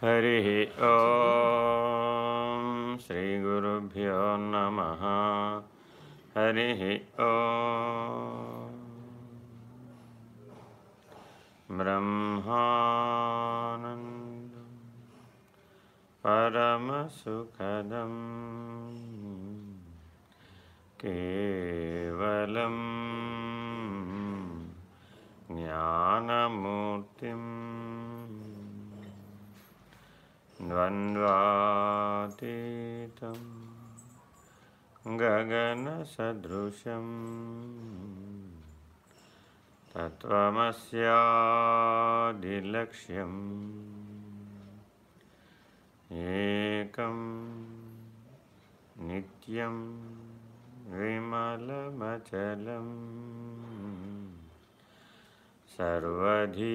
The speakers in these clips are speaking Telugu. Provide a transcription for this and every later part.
हरिः ॐ श्रीगुरुभ्यो नमः। हरिः ॐ ब्रह्मानन्दं परमसुखदं केवलं ज्ञानमूर्तिम् द्वन्द्वातीतं गगनसदृशं तत्त्वमस्यादिलक्ष्यम् एकं नित्यं विमलमचलम् सर्वधी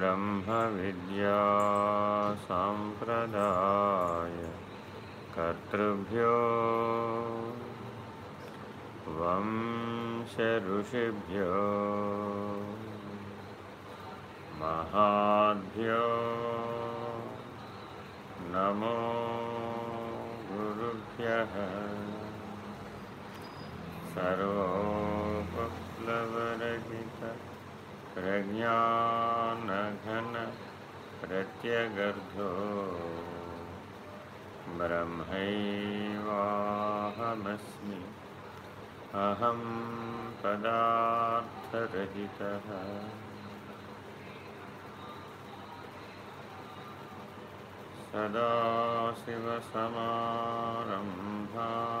ब्रह्मविद्यासाम्प्रदाय कर्तृभ्यो वंशऋषिभ्यो महाभ्यो नमो गुरुभ्यः सर्वोपप्लवरहित। प्रज्ञानघन प्रत्यगर्धो। ब्रह्मैवाहमस्मि। अहं पदार्थरहितः। सदाशिवसमारम्भा।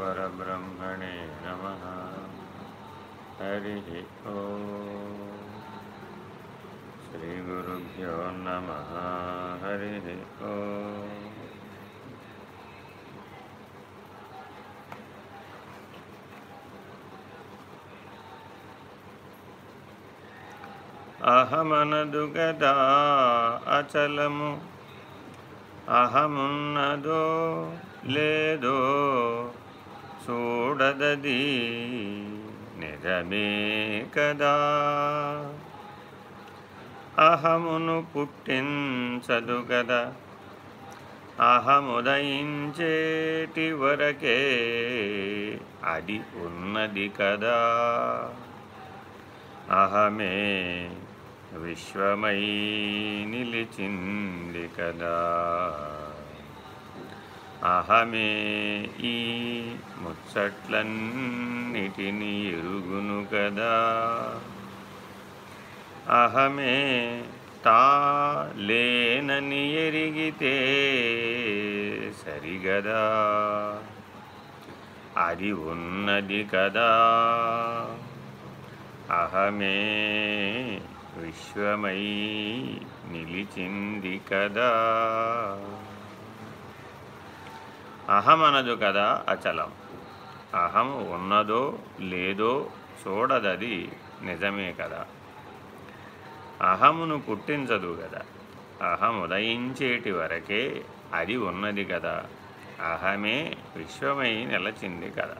सद्गुरुपरब्रह्मणे नमः हरिः ॐ श्रीगुरुभ्यो नमः हरिः ॐ అహమనదు గదా అచలము అహమున్నదో లేదో చూడదది నిజమే కదా. అహమును పుట్టించదు కదా అహముదయించేటి వరకే అది ఉన్నది కదా. అహమే విశ్వమై నిలిచింది కదా. అహమే ఈ ముచ్చట్లన్నిటిని ఎరుగును కదా. అహమే తా లేనని ఎరిగితే సరిగదా. అది ఉన్నది కదా. అహమే విశ్వమై నిలిచింది కదా. అహం అనదు కదా అచలం. అహం ఉన్నదో లేదో చూడదది నిజమే కదా. అహమును పుట్టించదు కదా. అహం ఉదయించేటి వరకే అది ఉన్నది కదా. అహమే విశ్వమై నిలచింది కదా.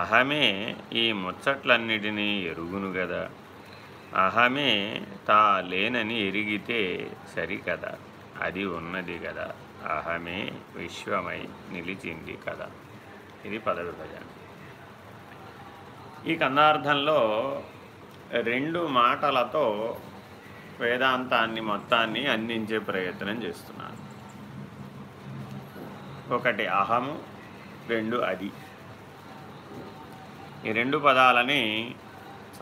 అహమే ఈ ముచ్చట్లన్నిటినీ ఎరుగును కదా. అహమే తా లేనని ఎరిగితే సరికదా. అది ఉన్నది కదా. అహమే విశ్వమై నిలిచింది కదా ఇది పద విభజన ఈ కందార్థంలో రెండు మాటలతో వేదాంతాన్ని మొత్తాన్ని అందించే ప్రయత్నం చేస్తున్నాను. ఒకటి అహము రెండు అది. ఈ రెండు పదాలని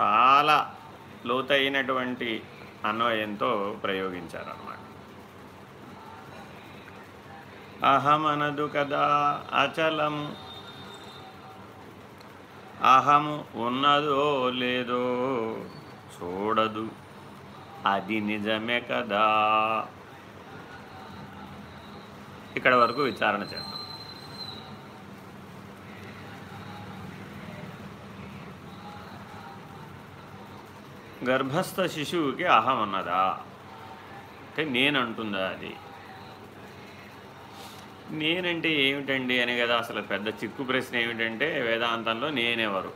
చాలా లోతైనటువంటి అన్వయంతో ప్రయోగించారు అహమనదు కదా అచలము. అహము ఉన్నదో లేదో చూడదు. అది నిజమే కదా. ఇక్కడ వరకు విచారణ చేద్దాం. గర్భస్థ శిశువుకి అహం అన్నదా అంటే నేనంటుందా అది? నేనంటే ఏమిటండి అని కదా అసలు పెద్ద చిక్కు ప్రశ్న ఏమిటంటే వేదాంతంలో నేనెవరు?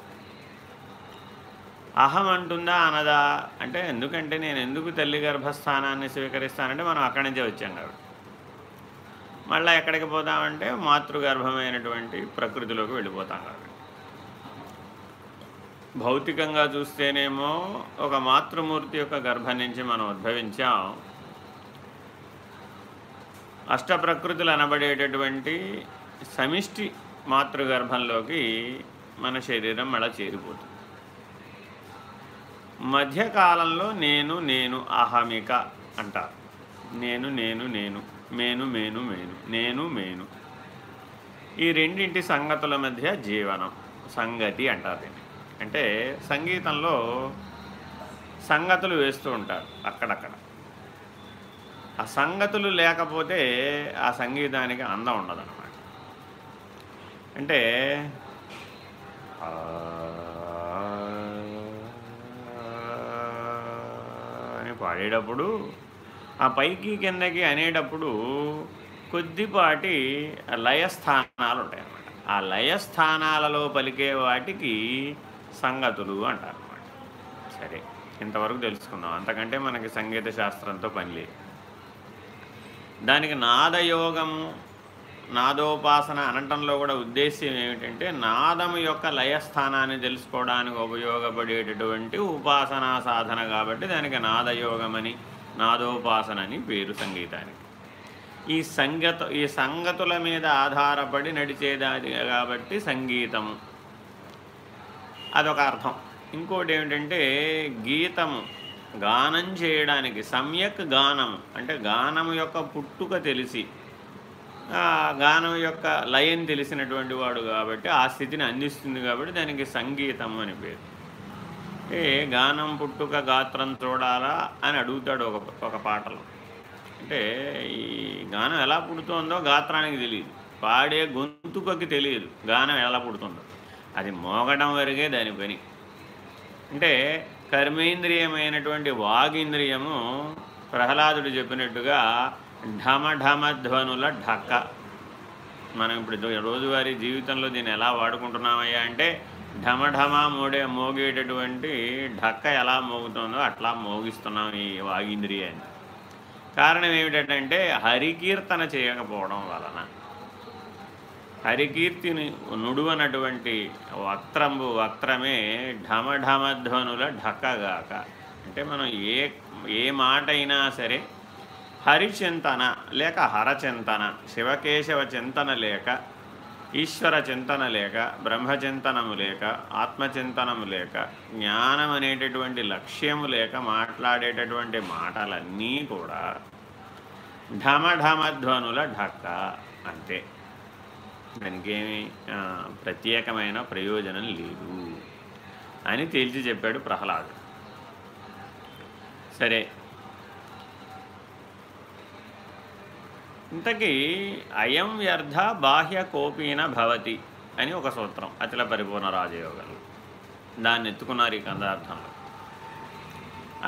అహం అంటుందా అనదా? అంటే ఎందుకంటే నేను ఎందుకు తల్లి గర్భస్థానాన్ని స్వీకరిస్తానంటే మనం అక్కడి నుంచే వచ్చాం కాబట్టి మళ్ళీ ఎక్కడికి పోతామంటే మాతృగర్భమైనటువంటి ప్రకృతిలోకి వెళ్ళిపోతాం కాబట్టి భౌతికంగా చూస్తేనేమో ఒక మాతృమూర్తి యొక్క గర్భం నుంచి మనం ఉద్భవించాం. అష్టప్రకృతులు అనబడేటటువంటి సమిష్టి మాతృగర్భంలోకి మన శరీరం మళ్ళా చేరిపోతుంది. మధ్యకాలంలో నేను నేను అహమిక అంటారు. నేను నేను నేను మేను మేను మేను నేను మేను. ఈ రెండింటి సంగతుల మధ్య జీవనం సంగతి అంటారు దీన్ని. అంటే సంగీతంలో సంగతులు వేస్తూ ఉంటారు అక్కడక్కడ. ఆ సంగతులు లేకపోతే ఆ సంగీతానికి అందం ఉండదన్నమాట. అంటే అని పాడేటప్పుడు ఆ పైకి కిందకి అనేటప్పుడు కొద్దిపాటి లయస్థానాలు ఉంటాయి అన్నమాట ఆ లయస్థానాలలో పలికే వాటికి సంగతులు అంటారు అన్నమాట సరే ఇంతవరకు తెలుసుకుందాం. అంతకంటే మనకి సంగీత శాస్త్రంతో పని లేదు. దానికి నాదయోగము నాదోపాసన అనటంలో కూడా ఉద్దేశ్యం ఏమిటంటే నాదము యొక్క లయస్థానాన్ని తెలుసుకోవడానికి ఉపయోగపడేటటువంటి ఉపాసనా సాధన కాబట్టి దానికి నాదయోగమని నాదోపాసన అని పేరు సంగీతానికి. ఈ సంగత ఈ సంగతుల మీద ఆధారపడి నడిచేదాది కాబట్టి సంగీతము. అదొక అర్థం. ఇంకోటి ఏమిటంటే గీతము గానం చేయడానికి సమ్యక్ గానం అంటే గానం యొక్క పుట్టుక తెలిసి గానం యొక్క లయం తెలిసినటువంటి వాడు కాబట్టి ఆ స్థితిని అందిస్తుంది కాబట్టి దానికి సంగీతం అని పేరు. ఏ గానం పుట్టుక గాత్రం చూడాలా అని అడుగుతాడు ఒక ఒక పాటలో. అంటే ఈ గానం ఎలా పుడుతుందో గాత్రానికి తెలియదు. పాడే గొంతుకకి తెలియదు గానం ఎలా పుడుతుందో. అది మోగడం వరకే దాని పని. అంటే కర్మేంద్రియమైనటువంటి వాగింద్రియము ప్రహ్లాదుడు చెప్పినట్టుగా ఢమ ఢమధ్వనుల ఢక్క మనం ఇప్పుడు రోజువారీ జీవితంలో దీన్ని ఎలా వాడుకుంటున్నామయ్యా అంటే ఢమఢమ మోడే మోగేటటువంటి ఢక్క ఎలా మోగుతుందో అట్లా మోగిస్తున్నాం ఈ వాగింద్రియాన్ని. కారణం ఏమిటంటే హరికీర్తన చేయకపోవడం వలన. హరికీర్తిని నుడువనటువంటి వక్త్రంబు వక్త్రమే ఢమఢమధ్వనుల ఢక్కగాక అంటే మనం ఏ ఏ మాట అయినా సరే హరిచింతన లేక హరచింతన శివకేశవ చింతన లేక ఈశ్వర చింతన లేక బ్రహ్మచింతనము లేక ఆత్మచింతనము లేక జ్ఞానం అనేటటువంటి లక్ష్యము లేక మాట్లాడేటటువంటి మాటలన్నీ కూడా ఢమఢమధ్వనుల ఢక్క అంతే. దానికేమి ప్రత్యేకమైన ప్రయోజనం లేదు అని తేల్చి చెప్పాడు ప్రహ్లాదు. సరే. ఇంతకీ అయం వ్యర్థ బాహ్య కోపీన భవతి అని ఒక సూత్రం అతిల పరిపూర్ణ రాజయోగం దాన్ని ఎత్తుకున్నారు ఈ కందార్థంలో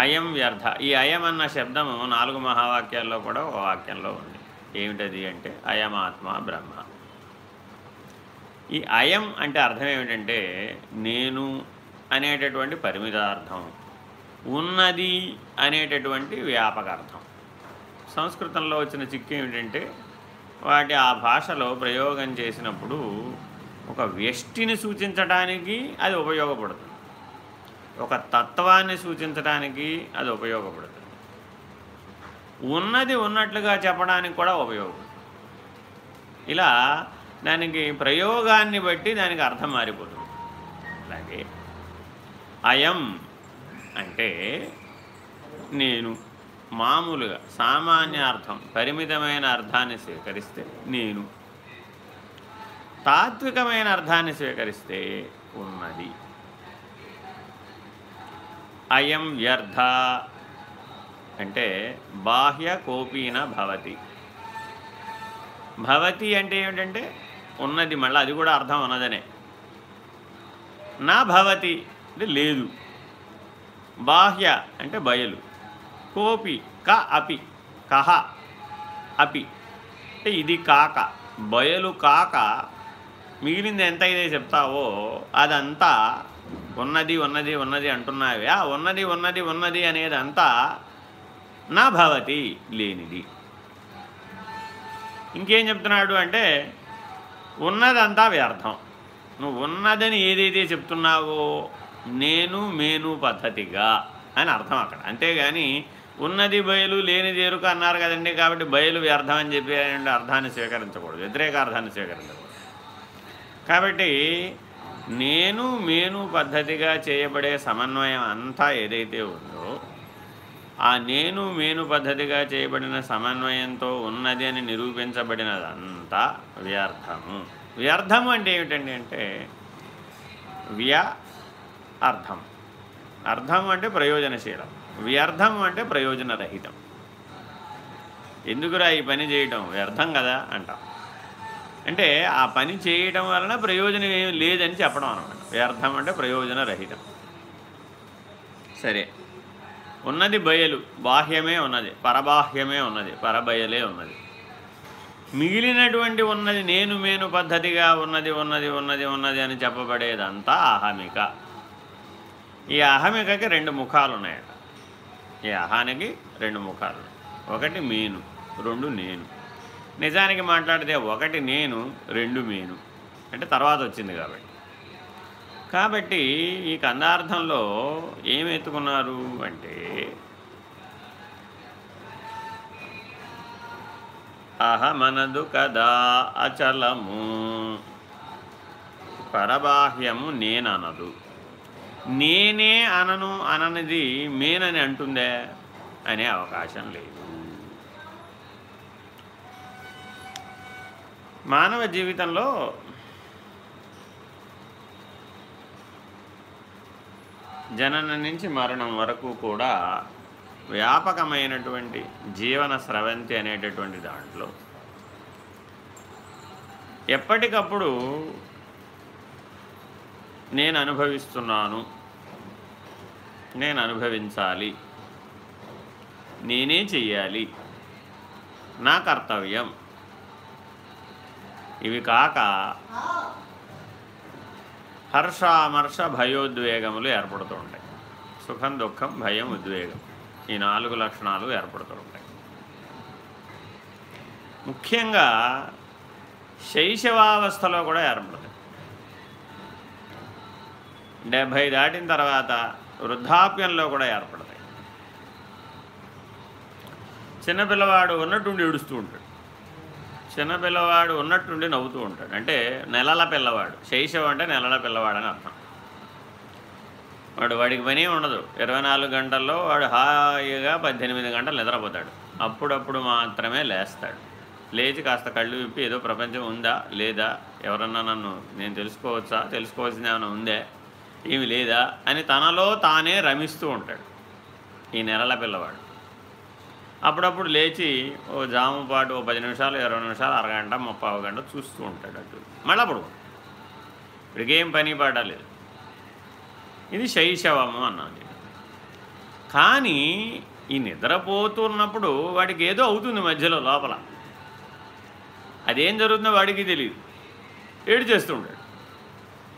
అయం వ్యర్థ ఈ అయం అన్న శబ్దము నాలుగు మహావాక్యాల్లో కూడా ఒక వాక్యంలో ఉంది. ఏమిటది అంటే అయమాత్మ బ్రహ్మ. ఈ అయం అంటే అర్థం ఏమిటంటే నేను అనేటటువంటి పరిమితార్థం ఉన్నది అనేటటువంటి వ్యాపకార్థం. సంస్కృతంలో వచ్చిన చిక్కు ఏమిటంటే వాటి ఆ భాషలో ప్రయోగం చేసినప్పుడు ఒక వ్యష్టిని సూచించడానికి అది ఉపయోగపడుతుంది. ఒక తత్వాన్ని సూచించడానికి అది ఉపయోగపడుతుంది. ఉన్నది ఉన్నట్లుగా చెప్పడానికి కూడా ఉపయోగపడుతుంది. ఇలా దానికి ప్రయోగాన్ని బట్టి దానికి అర్థం మారిపోతుంది. అలాగే అయం అంటే నేను మామూలుగా సామాన్య అర్థం పరిమితమైన అర్థాన్ని స్వీకరిస్తే నేను. తాత్వికమైన అర్థాన్ని స్వీకరిస్తే ఉన్నది. అయం వ్యర్థ అంటే బాహ్య కోపీన భవతి. భవతి అంటే ఏమిటంటే ఉన్నది మళ్ళీ అది కూడా అర్థం ఉన్నదనే నా భవతి అంటే లేదు. బాహ్య అంటే బయలు. కోపి క అపి కహ అపి. అంటే ఇది కాక బయలు కాక మిగిలింది ఎంత అయితే చెప్తావో అదంతా ఉన్నది ఉన్నది ఉన్నది అంటున్నావే. ఆ ఉన్నది ఉన్నది ఉన్నది అనేది అంతా నా భవతి లేనిది. ఇంకేం చెప్తున్నాడు అంటే ఉన్నదంతా వ్యర్థం. నువ్వు ఉన్నదని ఏదైతే చెప్తున్నావో నేను మేను పద్ధతిగా అని అర్థం అక్కడ. అంతేగాని ఉన్నది బయలు లేని ఎరుక అన్నారు కదండి కాబట్టి బయలు వ్యర్థం అని చెప్పి అర్థాన్ని స్వీకరించకూడదు. వ్యతిరేక అర్థాన్ని స్వీకరించకూడదు. కాబట్టి నేను మేను పద్ధతిగా చేయబడే సమన్వయం అంతా ఏదైతే ఉందో ఆ నేను మేను పద్ధతిగా చేయబడిన సమన్వయంతో ఉన్నది అని నిరూపించబడినదంతా వ్యర్థము. వ్యర్థము అంటే ఏమిటండి అంటే వ్య అర్థం. అర్థం అంటే ప్రయోజనశీలం. వ్యర్థం అంటే ప్రయోజనరహితం. ఎందుకురా ఈ పని చేయటం? వ్యర్థం కదా అంటాం. అంటే ఆ పని చేయటం వలన ప్రయోజనం ఏమి లేదని చెప్పడం అనమాట. వ్యర్థం అంటే ప్రయోజనరహితం. సరే. ఉన్నది బయలు బాహ్యమే ఉన్నది పరబాహ్యమే ఉన్నది పరబయలే ఉన్నది. మిగిలినటువంటి ఉన్నది నేను మేను పద్ధతిగా ఉన్నది ఉన్నది ఉన్నది ఉన్నది అని చెప్పబడేదంతా అహమిక. ఈ అహమికకి రెండు ముఖాలు ఉన్నాయట ఈ అహానికి రెండు ముఖాలు. ఒకటి మీను రెండు నేను. నిజానికి మాట్లాడితే ఒకటి నేను రెండు మీను. అంటే తర్వాత వచ్చింది కాబట్టి. కాబట్టి ఈ కందార్థంలో ఏం ఎత్తుకున్నారు అంటే అహమనదు కదా అచలము. పరబాహ్యము నేననదు. నేనే అనను అననిది మేనని అంటుందే అనే అవకాశం లేదు. మానవ జీవితంలో జనన నుంచి మరణం వరకు కూడా వ్యాపకమైనటువంటి జీవన స్రవంతి అనేటటువంటి దాంట్లో ఎప్పటికప్పుడు నేను అనుభవిస్తున్నాను నేను అనుభవించాలి నేనే చెయ్యాలి నా కర్తవ్యం. ఇవి కాక హర్షామర్ష భయోద్వేగములు ఏర్పడుతూ ఉంటాయి సుఖం దుఃఖం భయం ఉద్వేగం. ఈ నాలుగు లక్షణాలు ఏర్పడుతూ ఉంటాయి ముఖ్యంగా శైశవావస్థలో కూడా ఏర్పడుతుంది డెబ్భై దాటిన తర్వాత వృద్ధాప్యంలో కూడా ఏర్పడతాయి. చిన్నపిల్లవాడు ఉన్నట్టుండి ఏడుస్తూ ఉంటాడు చిన్న పిల్లవాడు ఉన్నట్టుండి నవ్వుతూ ఉంటాడు. అంటే నెలల పిల్లవాడు. శైశవం అంటే నెలల పిల్లవాడు అని అర్థం. వాడు వాడికి పని ఉండదు. ఇరవై నాలుగు గంటల్లో వాడు హాయిగా పద్దెనిమిది గంటలు నిద్రపోతాడు. అప్పుడప్పుడు మాత్రమే లేస్తాడు. లేచి కాస్త కళ్ళు విప్పి ఏదో ప్రపంచం ఉందా? లేదా? ఎవరన్నా నన్ను నేను తెలుసుకోవచ్చా? తెలుసుకోవాల్సింది ఏమైనా ఉందే? ఏమి లేదా? అని తనలో తానే రమిస్తూ ఉంటాడు. ఈ నెలల పిల్లవాడు. అప్పుడప్పుడు లేచి ఓ జాము పాటు ఓ పది నిమిషాలు ఇరవై నిమిషాలు అరగంట ముప్పై గంట చూస్తూ ఉంటాడు అటు. మళ్ళీ అప్పుడు ఇప్పటికేం పని పాడలేదు ఇది శైశవము అన్నది కానీ ఈ నిద్రపోతున్నప్పుడు వాడికి ఏదో అవుతుంది మధ్యలో లోపల. అదేం జరుగుతుందో వాడికి తెలియదు ఏడు చేస్తుంటాడు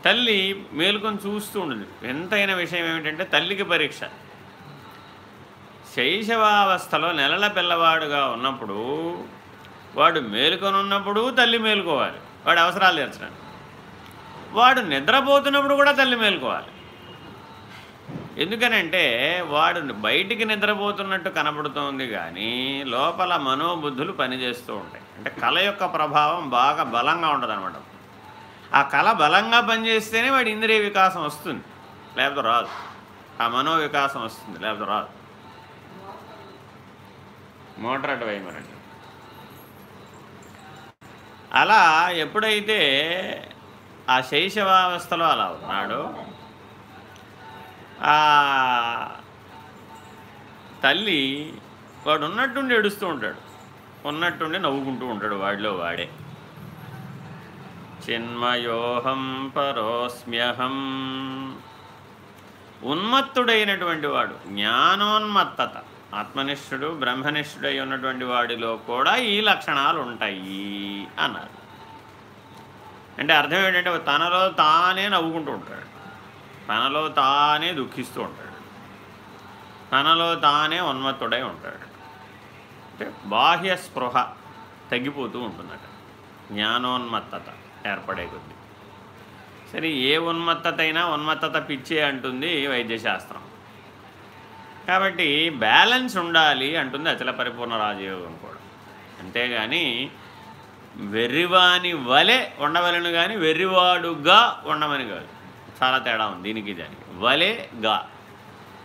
తల్లి మేలుకొని చూస్తూ ఉండదు ఎంతైన విషయం ఏమిటంటే తల్లికి పరీక్ష. శైశవావస్థలో నెలల పిల్లవాడుగా ఉన్నప్పుడు వాడు మేలుకొని ఉన్నప్పుడు తల్లి మేలుకోవాలి. వాడి అవసరాలు తీర్చడానికి. వాడు నిద్రపోతున్నప్పుడు కూడా తల్లి మేలుకోవాలి. ఎందుకనంటే వాడు బయటికి నిద్రపోతున్నట్టు కనబడుతోంది కానీ లోపల మనోబుద్ధులు పనిచేస్తూ ఉంటాయి. అంటే కళ యొక్క ప్రభావం బాగా బలంగా ఉంటుంది అనమాట ఆ కళ బలంగా పనిచేస్తేనే వాడి ఇంద్రియ వికాసం వస్తుంది. లేకపోతే రాదు. ఆ మనో వికాసం వస్తుంది. లేకపోతే రాదు. మోటార్ అటు వేయమనండి అలా ఎప్పుడైతే ఆ శైశవావస్థలో అలా ఉన్నాడో ఆ తల్లి వాడు ఉన్నట్టుండి ఏడుస్తూ ఉంటాడు. ఉన్నట్టుండి నవ్వుకుంటూ ఉంటాడు వాడిలో వాడే. చిన్మయోహం పరోస్మ్యహం. ఉన్మత్తుడైనటువంటి వాడు జ్ఞానోన్మత్తత. ఆత్మనిష్ఠుడు బ్రహ్మనిష్ఠుడై ఉన్నటువంటి వాడిలో కూడా ఈ లక్షణాలు ఉంటాయి అన్నారు. అంటే అర్థం ఏంటంటే తనలో తానే నవ్వుకుంటూ ఉంటాడు. తనలో తానే దుఃఖిస్తూ ఉంటాడు. తనలో తానే ఉన్మత్తుడై ఉంటాడు. అంటే బాహ్య స్పృహ తగ్గిపోతూ ఉంటుందట. జ్ఞానోన్మత్తత ఏర్పడే కొద్ది. సరే ఏ ఉన్మత్తత అయినా ఉన్మత్తత పిచ్చే అంటుంది వైద్యశాస్త్రం. కాబట్టి బ్యాలెన్స్ ఉండాలి అంటుంది అచల పరిపూర్ణ రాజయోగం కూడా. అంతేగాని వెర్రివాని వలె ఉండవలను కానీ వెర్రివాడుగా ఉండమని కాదు. చాలా తేడా ఉంది దీనికి దానికి. వలెగా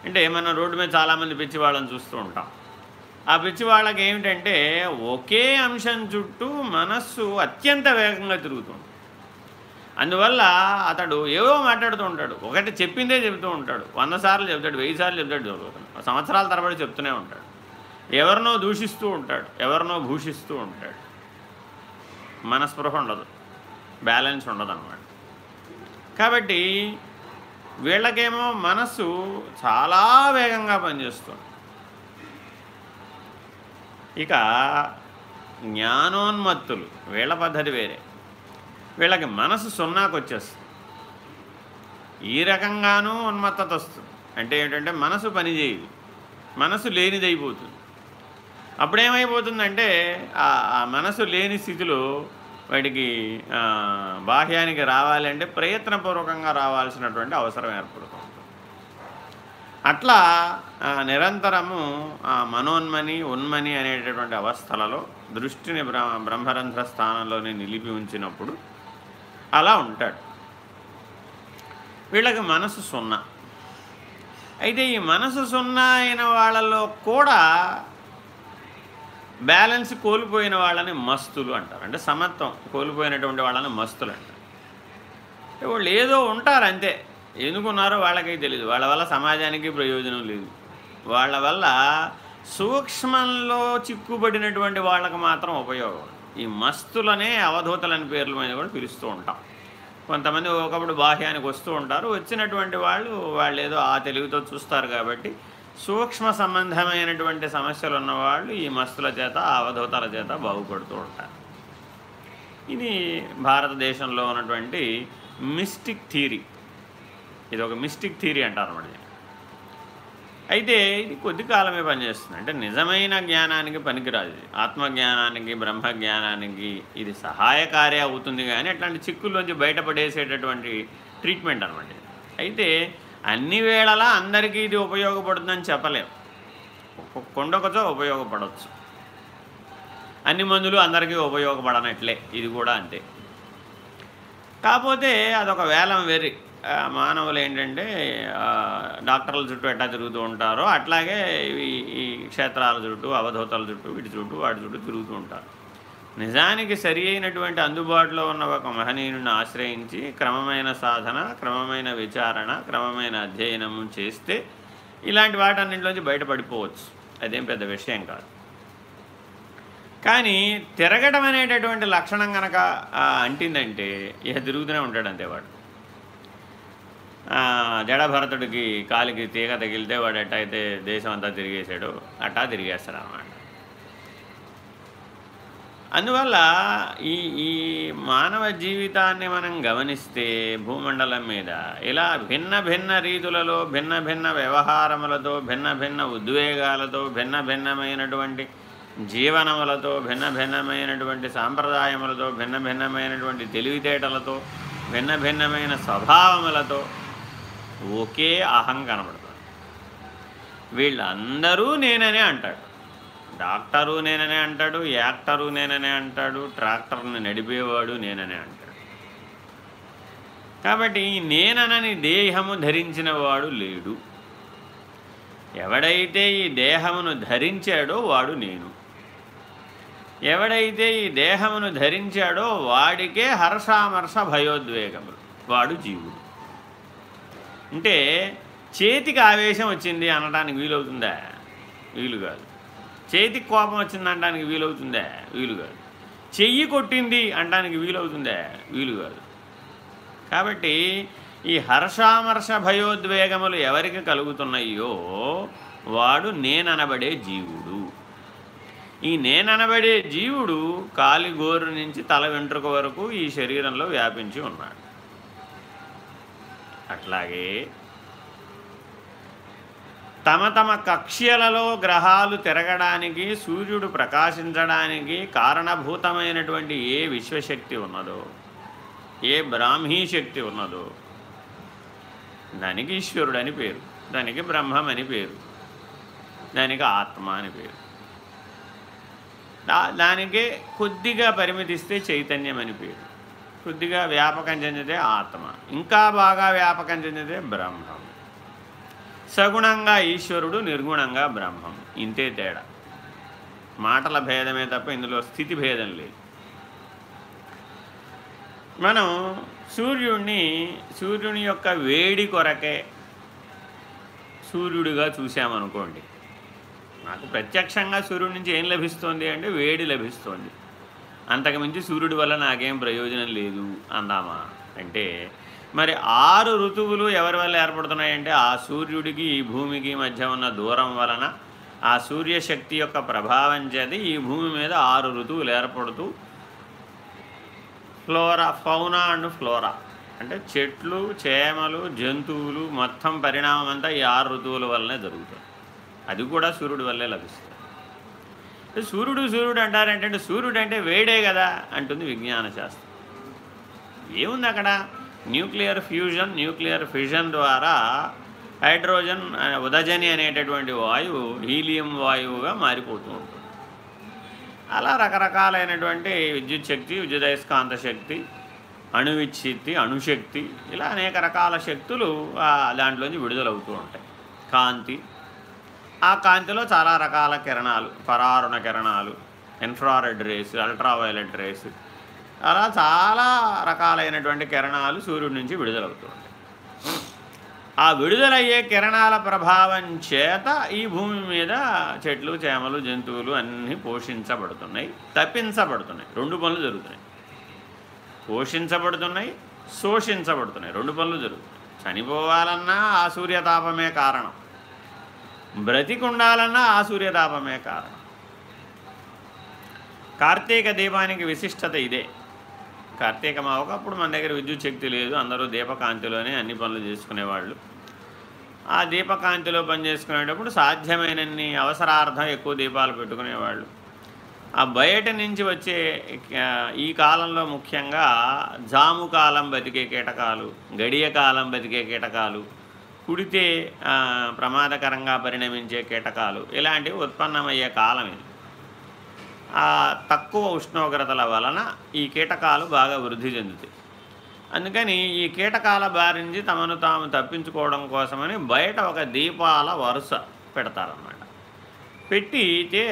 అంటే మనం రోడ్డు మీద చాలామంది పిచ్చి వాళ్ళని చూస్తూ ఉంటాం. ఆ పిచ్చి వాళ్ళకి ఏమిటంటే ఒకే అంశం చుట్టూ మనస్సు అత్యంత వేగంగా తిరుగుతుంది అందువల్ల అతడు ఏవో మాట్లాడుతూ ఉంటాడు. ఒకటి చెప్పిందే చెబుతూ ఉంటాడు. వంద సార్లు చెప్తాడు వెయ్యి సార్లు చెప్తాడు సంవత్సరాల తరబడి చెప్తూనే ఉంటాడు. ఎవరినో దూషిస్తూ ఉంటాడు. ఎవరినో భూషిస్తూ ఉంటాడు. మనస్పృహ ఉండదు. బ్యాలెన్స్ ఉండదు అన్నమాట కాబట్టి వీళ్ళకేమో మనస్సు చాలా వేగంగా పనిచేస్తుంది. ఇక జ్ఞానోన్మత్తులు వీళ్ళ పద్ధతి వేరే. వీళ్ళకి మనసు సున్నాకు వచ్చేస్తుంది. ఈ రకంగానూ ఉన్మత్తత వస్తుంది. అంటే ఏంటంటే మనసు పనిచేయదు మనసు లేనిదైపోతుంది. అప్పుడేమైపోతుందంటే ఆ మనసు లేని స్థితిలో వాటికి బాహ్యానికి రావాలంటే ప్రయత్నపూర్వకంగా రావాల్సినటువంటి అవసరం ఏర్పడుతుంది. అట్లా నిరంతరము మనోన్మని ఉన్మని అనేటటువంటి అవస్థలలో దృష్టిని బ్రహ్మరంధ్ర స్థానంలోనే నిలిపి ఉంచినప్పుడు అలా ఉంటాడు. వీళ్ళకి మనసు సున్నా. అయితే ఈ మనసు సున్నా అయిన వాళ్ళలో కూడా బ్యాలెన్స్ కోల్పోయిన వాళ్ళని మస్తులు అంటారు. అంటే సమత్వం కోల్పోయినటువంటి వాళ్ళని మస్తులు అంటారు. వాళ్ళు ఏదో ఉంటారు అంతే. ఎందుకున్నారో వాళ్ళకి తెలియదు వాళ్ళ వల్ల సమాజానికి ప్రయోజనం లేదు. వాళ్ళ వల్ల సూక్ష్మంలో చిక్కుబడినటువంటి వాళ్ళకు మాత్రం ఉపయోగం ఈ మస్తులనే అవధూతలని పేర్ల మీద కూడా పిలుస్తూ ఉంటాం. కొంతమంది ఒకప్పుడు బాహ్యానికి వస్తూ ఉంటారు. వచ్చినటువంటి వాళ్ళు వాళ్ళు ఏదో ఆ తెలివితో చూస్తారు కాబట్టి సూక్ష్మ సంబంధమైనటువంటి సమస్యలు ఉన్నవాళ్ళు ఈ మస్తుల చేత అవధూతల చేత బాగుపడుతూ ఉంటారు. ఇది భారతదేశంలో ఉన్నటువంటి మిస్టిక్ థీరీ. ఇది ఒక మిస్టిక్ థీరీ అంటారు అన్నమాట అయితే ఇది కొద్ది కాలమే పనిచేస్తుంది. అంటే నిజమైన జ్ఞానానికి పనికిరాదు ఆత్మజ్ఞానానికి బ్రహ్మజ్ఞానానికి ఇది సహాయకారి అవుతుంది కానీ అట్లాంటి చిక్కుల్లోంచి బయటపడేసేటటువంటి ట్రీట్మెంట్ అనమాట అయితే అన్ని వేళలా అందరికీ ఇది ఉపయోగపడుతుందని చెప్పలేము కొండొకచో ఉపయోగపడవచ్చు అన్ని మందులు అందరికీ ఉపయోగపడనట్లే. ఇది కూడా అంతే. కాకపోతే అదొక వేలం వెర్రి. మానవులు ఏంటంటే డాక్టర్ల చుట్టూ ఎట్లా తిరుగుతూ ఉంటారో అట్లాగే ఈ క్షేత్రాల చుట్టూ అవధూతల చుట్టూ వీటి చుట్టూ వాటి చుట్టూ తిరుగుతూ ఉంటారు. నిజానికి సరి అయినటువంటి అందుబాటులో ఉన్న ఒక మహనీయుని ఆశ్రయించి క్రమమైన సాధన క్రమమైన విచారణ క్రమమైన అధ్యయనం చేస్తే ఇలాంటి వాటన్నింటిలోంచి బయటపడిపోవచ్చు. అదేం పెద్ద విషయం కాదు. కానీ తిరగడం అనేటటువంటి లక్షణం కనుక అంటిందంటే ఇక తిరుగుతూనే ఉంటాడు అంతేవాడు జడభరతుడికి కాలికి తీగ తగిలితే వాడు ఎట్టయితే దేశం అంతా తిరిగేసాడు అట్టా తిరిగేస్తాడు అన్నమాట అందువల్ల ఈ ఈ మానవ జీవితాన్ని మనం గమనిస్తే భూమండలం మీద ఇలా భిన్న భిన్న రీతులలో భిన్న భిన్న వ్యవహారములతో భిన్న భిన్న ఉద్వేగాలతో భిన్న భిన్నమైనటువంటి జీవనములతో భిన్న భిన్నమైనటువంటి సాంప్రదాయములతో భిన్న భిన్నమైనటువంటి తెలివితేటలతో భిన్న భిన్నమైన స్వభావములతో ఒకే అహం కనబడుతుంది. వీళ్ళందరూ నేననే అంటాడు. డాక్టరు నేననే అంటాడు యాక్టరు నేననే అంటాడు ట్రాక్టర్ని నడిపేవాడు నేననే అంటాడు. కాబట్టి నేననని దేహము ధరించిన వాడు లేడు. ఎవడైతే ఈ దేహమును ధరించాడో వాడు నేను. ఎవడైతే ఈ దేహమును ధరించాడో వాడికే హర్షామర్ష భయోద్వేగములు. వాడు జీవుడు. అంటే చేతికి ఆవేశం వచ్చింది అనడానికి వీలవుతుందా? వీలు కాదు చేతికి కోపం వచ్చింది అనడానికి వీలవుతుందా? వీలు కాదు చెయ్యి కొట్టింది అనడానికి వీలవుతుందా? వీలు కాదు కాబట్టి ఈ హర్షామర్ష భయోద్వేగములు ఎవరికి కలుగుతున్నాయో వాడు నేననబడే జీవుడు. ఈ నేననబడే జీవుడు కాలిగోరు నుంచి తల వెంట్రుక వరకు ఈ శరీరంలో వ్యాపించి ఉన్నాడు. అట్లాగే తమ తమ కక్ష్యలలో గ్రహాలు తిరగడానికి సూర్యుడు ప్రకాశించడానికి కారణభూతమైనటువంటి ఏ విశ్వశక్తి ఉన్నదో ఏ బ్రాహ్మీ శక్తి ఉన్నదో దానికి ఈశ్వరుడు అని పేరు దానికి బ్రహ్మం అని పేరు దానికి ఆత్మ అని పేరు. దానికి కొద్దిగా పరిమితిస్తే చైతన్యం అని పేరు. కొద్దిగా వ్యాపకం చెందితే ఆత్మ ఇంకా బాగా వ్యాపకం చెందితే బ్రహ్మం. సగుణంగా ఈశ్వరుడు నిర్గుణంగా బ్రహ్మం. ఇంతే తేడా. మాటల భేదమే తప్ప ఇందులో స్థితి భేదం లేదు. మనం సూర్యుడిని సూర్యుని యొక్క వేడి కొరకే సూర్యుడిగా చూసామనుకోండి నాకు ప్రత్యక్షంగా సూర్యుడి నుంచి ఏం లభిస్తోంది అంటే వేడి లభిస్తోంది. అంతకుమించి సూర్యుడి వల్ల నాకేం ప్రయోజనం లేదు అందామా? అంటే మరి ఆరు ఋతువులు ఎవరి వల్ల ఏర్పడుతున్నాయంటే ఆ సూర్యుడికి ఈ భూమికి మధ్య ఉన్న దూరం వలన ఆ సూర్యశక్తి యొక్క ప్రభావం చేత ఈ భూమి మీద ఆరు ఋతువులు ఏర్పడుతూ ఫ్లోరా ఫౌనా అండ్ ఫ్లోరా. అంటే చెట్లు చేమలు జంతువులు మొత్తం పరిణామం అంతా ఈ ఆరు ఋతువుల వల్లనే జరుగుతుంది. అది కూడా సూర్యుడి వల్లే లభిస్తుంది. సూర్యుడు సూర్యుడు అంటారంటే సూర్యుడు అంటే వేడే కదా అంటుంది విజ్ఞాన శాస్త్రం. ఏముంది అక్కడ? న్యూక్లియర్ ఫ్యూజన్ న్యూక్లియర్ ఫ్యూజన్ ద్వారా హైడ్రోజన్ ఉదజని అనేటటువంటి వాయువు హీలియం వాయువుగా మారిపోతూ ఉంటుంది. అలా రకరకాలైనటువంటి విద్యుత్ శక్తి విద్యుదయస్కాంత శక్తి అణువిచ్ఛిత్తి అణుశక్తి ఇలా అనేక రకాల శక్తులు దాంట్లోంచి విడుదలవుతూ ఉంటాయి. కాంతి ఆ కాంతిలో చాలా రకాల కిరణాలు పరారుణ కిరణాలు ఇన్ఫ్రారెడ్ రేస్ అల్ట్రావైలెట్ రేస్ అలా చాలా రకాలైనటువంటి కిరణాలు సూర్యుడి నుంచి విడుదలవుతుంది ఆ విడుదలయ్యే కిరణాల ప్రభావం చేత ఈ భూమి మీద చెట్లు చేమలు జంతువులు అన్నీ పోషించబడుతున్నాయి తప్పించబడుతున్నాయి. రెండు పనులు జరుగుతున్నాయి. పోషించబడుతున్నాయి శోషించబడుతున్నాయి. రెండు పనులు జరుగుతున్నాయి. చనిపోవాలన్నా ఆ సూర్యతాపమే కారణం. బ్రతికుండాలన్నా ఆ సూర్యతాపమే కారణం. కార్తీక దీపానికి విశిష్టత ఇదే. కార్తీక ఒకప్పుడు మన దగ్గర విద్యుత్ శక్తి లేదు అందరూ దీపకాంతిలోనే అన్ని పనులు చేసుకునేవాళ్ళు. ఆ దీపకాంతిలో పనిచేసుకునేటప్పుడు సాధ్యమైనన్ని అవసరార్థం ఎక్కువ దీపాలు పెట్టుకునేవాళ్ళు. ఆ బయట నుంచి వచ్చే ఈ కాలంలో ముఖ్యంగా జాము కాలం బతికే కీటకాలు గడియ కాలం బతికే కీటకాలు కుడితే ప్రమాదకరంగా పరిణమించే కీటకాలు ఇలాంటివి ఉత్పన్నమయ్యే కాలం ఇది తక్కువ ఉష్ణోగ్రతల వలన ఈ కీటకాలు బాగా వృద్ధి చెందుతాయి. అందుకని ఈ కీటకాల బారి నుంచి తమను తాము తప్పించుకోవడం కోసమని బయట ఒక దీపాల వరుస పెడతారన్నమాట. పెట్టి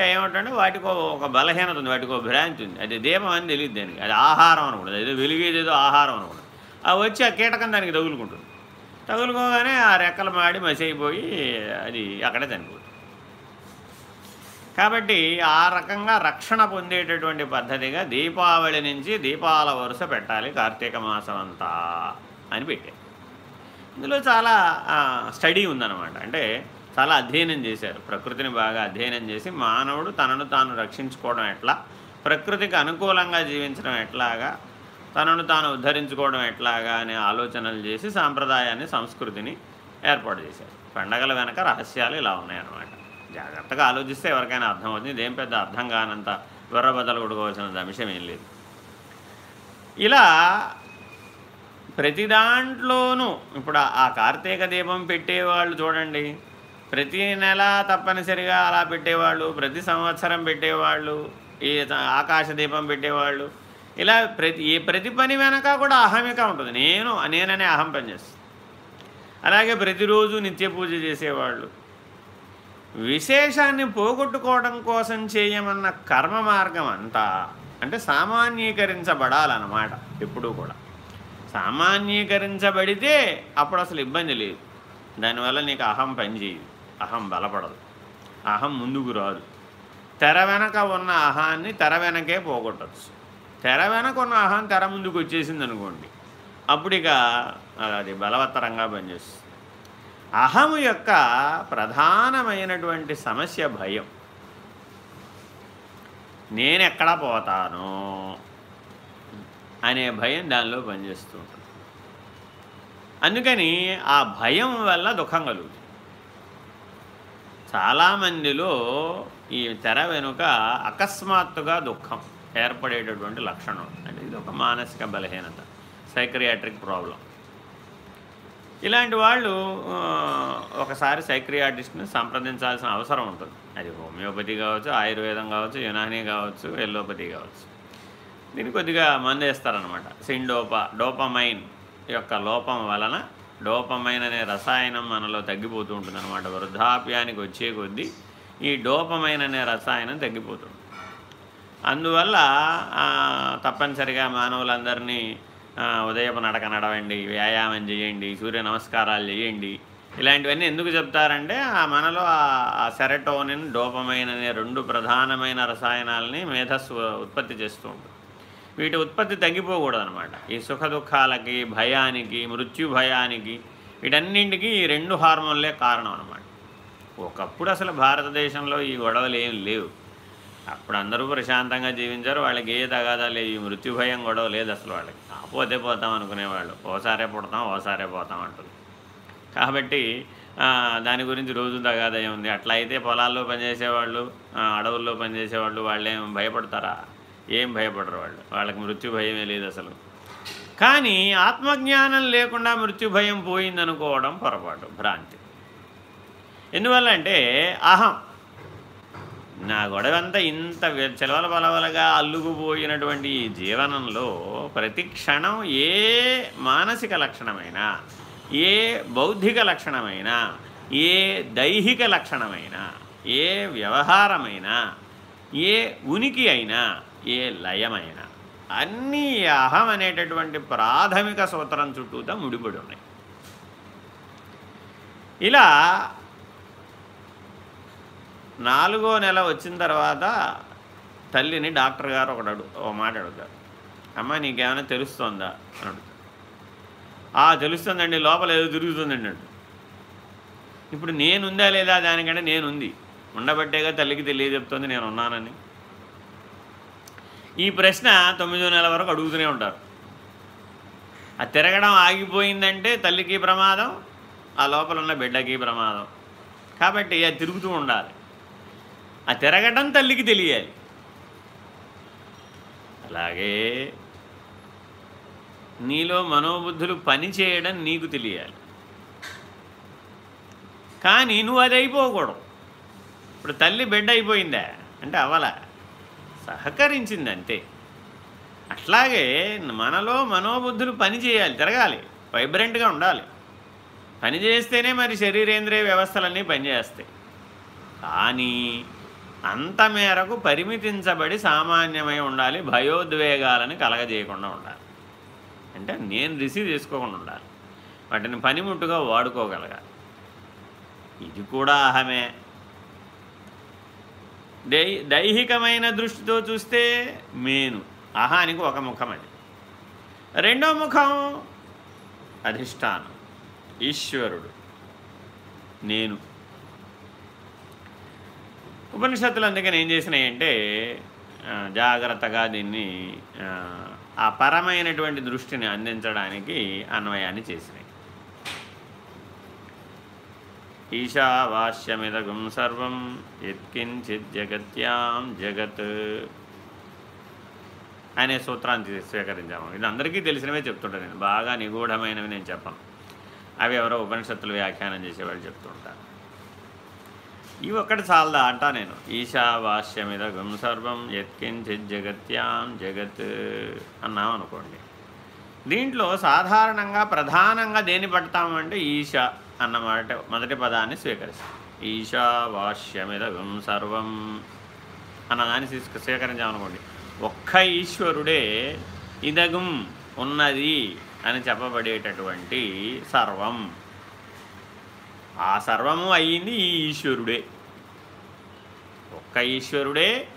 ఏమంటే వాటికి ఒక బలహీనత ఉంది వాటికి బ్రాంచ్ భ్రాంతి ఉంది. అది దీపం అని తెలియదు దానికి. అది ఆహారం అనుకుంటుంది ఏదో వెలిగేది ఏదో ఆహారం అనుకుంటుంది అవి వచ్చి ఆ కీటకం దానికి తగులుకుంటుంది. తగులుకోగానే ఆ రెక్కలు మాడి మసైపోయి అది అక్కడే చనిపోతుంది. కాబట్టి ఆ రకంగా రక్షణ పొందేటటువంటి పద్ధతిగా దీపావళి నుంచి దీపాల వరుస పెట్టాలి కార్తీక మాసం అంతా అని పెట్టారు. ఇందులో చాలా స్టడీ ఉందన్నమాట. అంటే చాలా అధ్యయనం చేశారు. ప్రకృతిని బాగా అధ్యయనం చేసి మానవుడు తనను తాను రక్షించుకోవడం ఎట్లా ప్రకృతికి అనుకూలంగా జీవించడం ఎట్లాగా తనను తాను ఉద్ధరించుకోవడం ఎట్లాగా అనే ఆలోచనలు చేసి సాంప్రదాయాన్ని సంస్కృతిని ఏర్పాటు చేశారు. పండగల వెనక రహస్యాలు ఇలా ఉన్నాయన్నమాట. జాగ్రత్తగా ఆలోచిస్తే ఎవరికైనా అర్థమవుతుంది. ఇదేం పెద్ద అర్థం కానంత వెర్రబద్దలు కొడుకోవాల్సిన అంశం ఏం లేదు. ఇలా ప్రతి దాంట్లోనూ ఇప్పుడు ఆ కార్తీక దీపం పెట్టేవాళ్ళు చూడండి. ప్రతి నెల తప్పనిసరిగా అలా పెట్టేవాళ్ళు ప్రతి సంవత్సరం పెట్టేవాళ్ళు ఈ ఆకాశ దీపం పెట్టేవాళ్ళు. ఇలా ప్రతి ఏ ప్రతి పని వెనక కూడా అహమిక ఉంటుంది. నేను నేననే అహం పనిచేస్తుంది అలాగే ప్రతిరోజు నిత్య పూజ చేసేవాళ్ళు. విశేషాన్ని పోగొట్టుకోవడం కోసం చేయమన్న కర్మ మార్గం అంతా అంటే సామాన్యీకరించబడాలన్నమాట ఎప్పుడూ కూడా. సామాన్యీకరించబడితే అప్పుడు అసలు ఇబ్బంది లేదు. దానివల్ల నీకు అహం పనిచేయదు అహం బలపడదు. అహం ముందుకు రాదు. తెర వెనక ఉన్న అహాన్ని తెర వెనకే పోగొట్టచ్చు. తెర వెనక ఉన్న అహం తెర ముందుకు వచ్చేసింది అనుకోండి. అప్పుడు ఇక అది బలవత్తరంగా పనిచేస్తుంది. అహము యొక్క ప్రధానమైనటువంటి సమస్య భయం. నేనెక్కడ పోతాను అనే భయం దానిలో పనిచేస్తూ ఉంటుంది. అందుకని ఆ భయం వల్ల దుఃఖం కలుగుతుంది. చాలామందిలో ఈ తెర వెనుక అకస్మాత్తుగా దుఃఖం ఏర్పడేటటువంటి లక్షణం అంటే ఇది ఒక మానసిక బలహీనత సైక్రియాట్రిక్ ప్రాబ్లం ఇలాంటి వాళ్ళు ఒకసారి సైక్రియాటిస్ట్ని సంప్రదించాల్సిన అవసరం ఉంటుంది. అది హోమియోపతి కావచ్చు ఆయుర్వేదం కావచ్చు యునానీ కావచ్చు ఎల్లోపతి కావచ్చు. దీన్ని కొద్దిగా మందేస్తారనమాట సిండోపా డోపమైన్ యొక్క లోపం వలన డోపమైన్ అనే రసాయనం మనలో తగ్గిపోతూ ఉంటుంది అనమాట వృద్ధాప్యానికి వచ్చే కొద్దీ ఈ డోపమైన్ అనే రసాయనం తగ్గిపోతుంది. అందువల్ల తప్పనిసరిగా మానవులందరినీ ఉదయపు నడక నడవండి వ్యాయామం చేయండి సూర్య నమస్కారాలు చేయండి. ఇలాంటివన్నీ ఎందుకు చెప్తారంటే ఆ మనలో ఆ సెరటోనిన్ డోపమైన అనే రెండు ప్రధానమైన రసాయనాలని మేధస్సు ఉత్పత్తి చేస్తూ ఉంటుంది. వీటి ఉత్పత్తి తగ్గిపోకూడదనమాట ఈ సుఖ దుఃఖాలకి భయానికి మృత్యు భయానికి వీటన్నింటికి ఈ రెండు హార్మోన్లే కారణం అనమాట ఒకప్పుడు అసలు భారతదేశంలో ఈ గొడవలు ఏం లేవు. అప్పుడు అందరూ ప్రశాంతంగా జీవించారు. వాళ్ళకి ఏ తగాదా లేదు ఈ మృత్యు భయం గొడవ లేదు అసలు వాళ్ళకి. పోతే పోతాం అనుకునేవాళ్ళు. ఓసారే పుడతాం ఓసారే పోతాం అంటుంది. కాబట్టి దాని గురించి రోజు తగాదయం ఉంది. అట్లా అయితే పొలాల్లో పనిచేసేవాళ్ళు అడవుల్లో పనిచేసేవాళ్ళు వాళ్ళు ఏం భయపడతారా? ఏం భయపడరు వాళ్ళు? వాళ్ళకి మృత్యు భయమే లేదు అసలు. కానీ ఆత్మజ్ఞానం లేకుండా మృత్యు భయం పోయిందనుకోవడం పొరపాటు భ్రాంతి. ఎందువల్ల అంటే అహం. నా గొడవంతా ఇంత చెలవల బలవలగా అల్లుకుపోయినటువంటి ఈ జీవనంలో ప్రతి క్షణం ఏ మానసిక లక్షణమైనా ఏ బౌద్ధిక లక్షణమైనా ఏ దైహిక లక్షణమైనా ఏ వ్యవహారమైనా ఏ ఉనికి అయినా ఏ లయమైనా అన్నీ అహం అనేటటువంటి ప్రాథమిక సూత్రం చుట్టూతా ముడిపడి ఉన్నాయి. ఇలా నాలుగో నెల వచ్చిన తర్వాత తల్లిని డాక్టర్ గారు ఒకడు అడు ఒక మాట అడుగుతారు. అమ్మ నీకేమైనా తెలుస్తుందా? అని అడుగుతారు. ఆ తెలుస్తుందండి లోపల ఏదో తిరుగుతుందండి అంటు ఇప్పుడు నేనుందా లేదా దానికంటే నేనుంది. ఉండబట్టేగా తల్లికి తెలియజెప్తుంది నేను ఉన్నానని ఈ ప్రశ్న తొమ్మిదో నెల వరకు అడుగుతూనే ఉంటారు. ఆ తిరగడం ఆగిపోయిందంటే తల్లికి ప్రమాదం ఆ లోపల ఉన్న బిడ్డకి ప్రమాదం. కాబట్టి అది తిరుగుతూ ఉండాలి. ఆ తిరగడం తల్లికి తెలియాలి. అలాగే నీలో మనోబుద్ధులు పనిచేయడం నీకు తెలియాలి. కానీ నువ్వు అది అయిపోకూడదు. ఇప్పుడు తల్లి బిడ్డ అయిపోయిందా? అంటే అవలా. సహకరించింది అంతే అట్లాగే మనలో మనోబుద్ధులు పని చేయాలి తిరగాలి వైబ్రెంట్గా ఉండాలి. పని చేస్తేనే మరి శరీరేంద్రియ వ్యవస్థలన్నీ పనిచేస్తాయి. కానీ అంత మేరకు పరిమితించబడి సామాన్యమై ఉండాలి భయోద్వేగాలని కలగజేయకుండా ఉండాలి. అంటే నేను రిసీవ్ చేసుకోకుండా ఉండాలి. వాటిని పనిముట్టుగా వాడుకోగలగాలి. ఇది కూడా అహమే. దై దైహికమైన దృష్టితో చూస్తే మేను. అహానికి ఒక ముఖం అది. రెండో ముఖం అధిష్టానం. ఈశ్వరుడు. నేను. ఉపనిషత్తులు అందుకని ఏం చేసినాయంటే జాగ్రత్తగా దీన్ని ఆ పరమైనటువంటి దృష్టిని అందించడానికి అన్వయాన్ని చేసినాయి. ఈశావాస్యమిదగం సర్వం ఎత్కించిత్ జగత్యాం జగత్ అనే సూత్రాన్ని స్వీకరించాము. ఇది అందరికీ తెలిసినవే చెప్తుంటాను నేను. బాగా నిగూఢమైనవి నేను చెప్పను. అవి ఎవరో ఉపనిషత్తులు వ్యాఖ్యానం చేసేవాళ్ళు చెప్తుంటారు ఇవి ఒక్కటి చాలదా అంటా నేను. ఈశావాస్యమిదగం సర్వం యత్కించిత్ జగత్యాం జగత్ అన్నాం అనుకోండి. దీంట్లో సాధారణంగా ప్రధానంగా దేని పడతామంటే ఈశ అన్నమాట మొదటి పదాన్ని స్వీకరిస్తాం. ఈశావాస్యమిదగం సర్వం అన్నదాన్ని దాన్ని స్వీకరించామనుకోండి ఒక్క ఈశ్వరుడే ఇదగం ఉన్నది అని చెప్పబడేటటువంటి సర్వం. ఆ సర్వము అయ్యింది ఈ ఈశ్వరుడే. ఒక్క ఈశ్వరుడే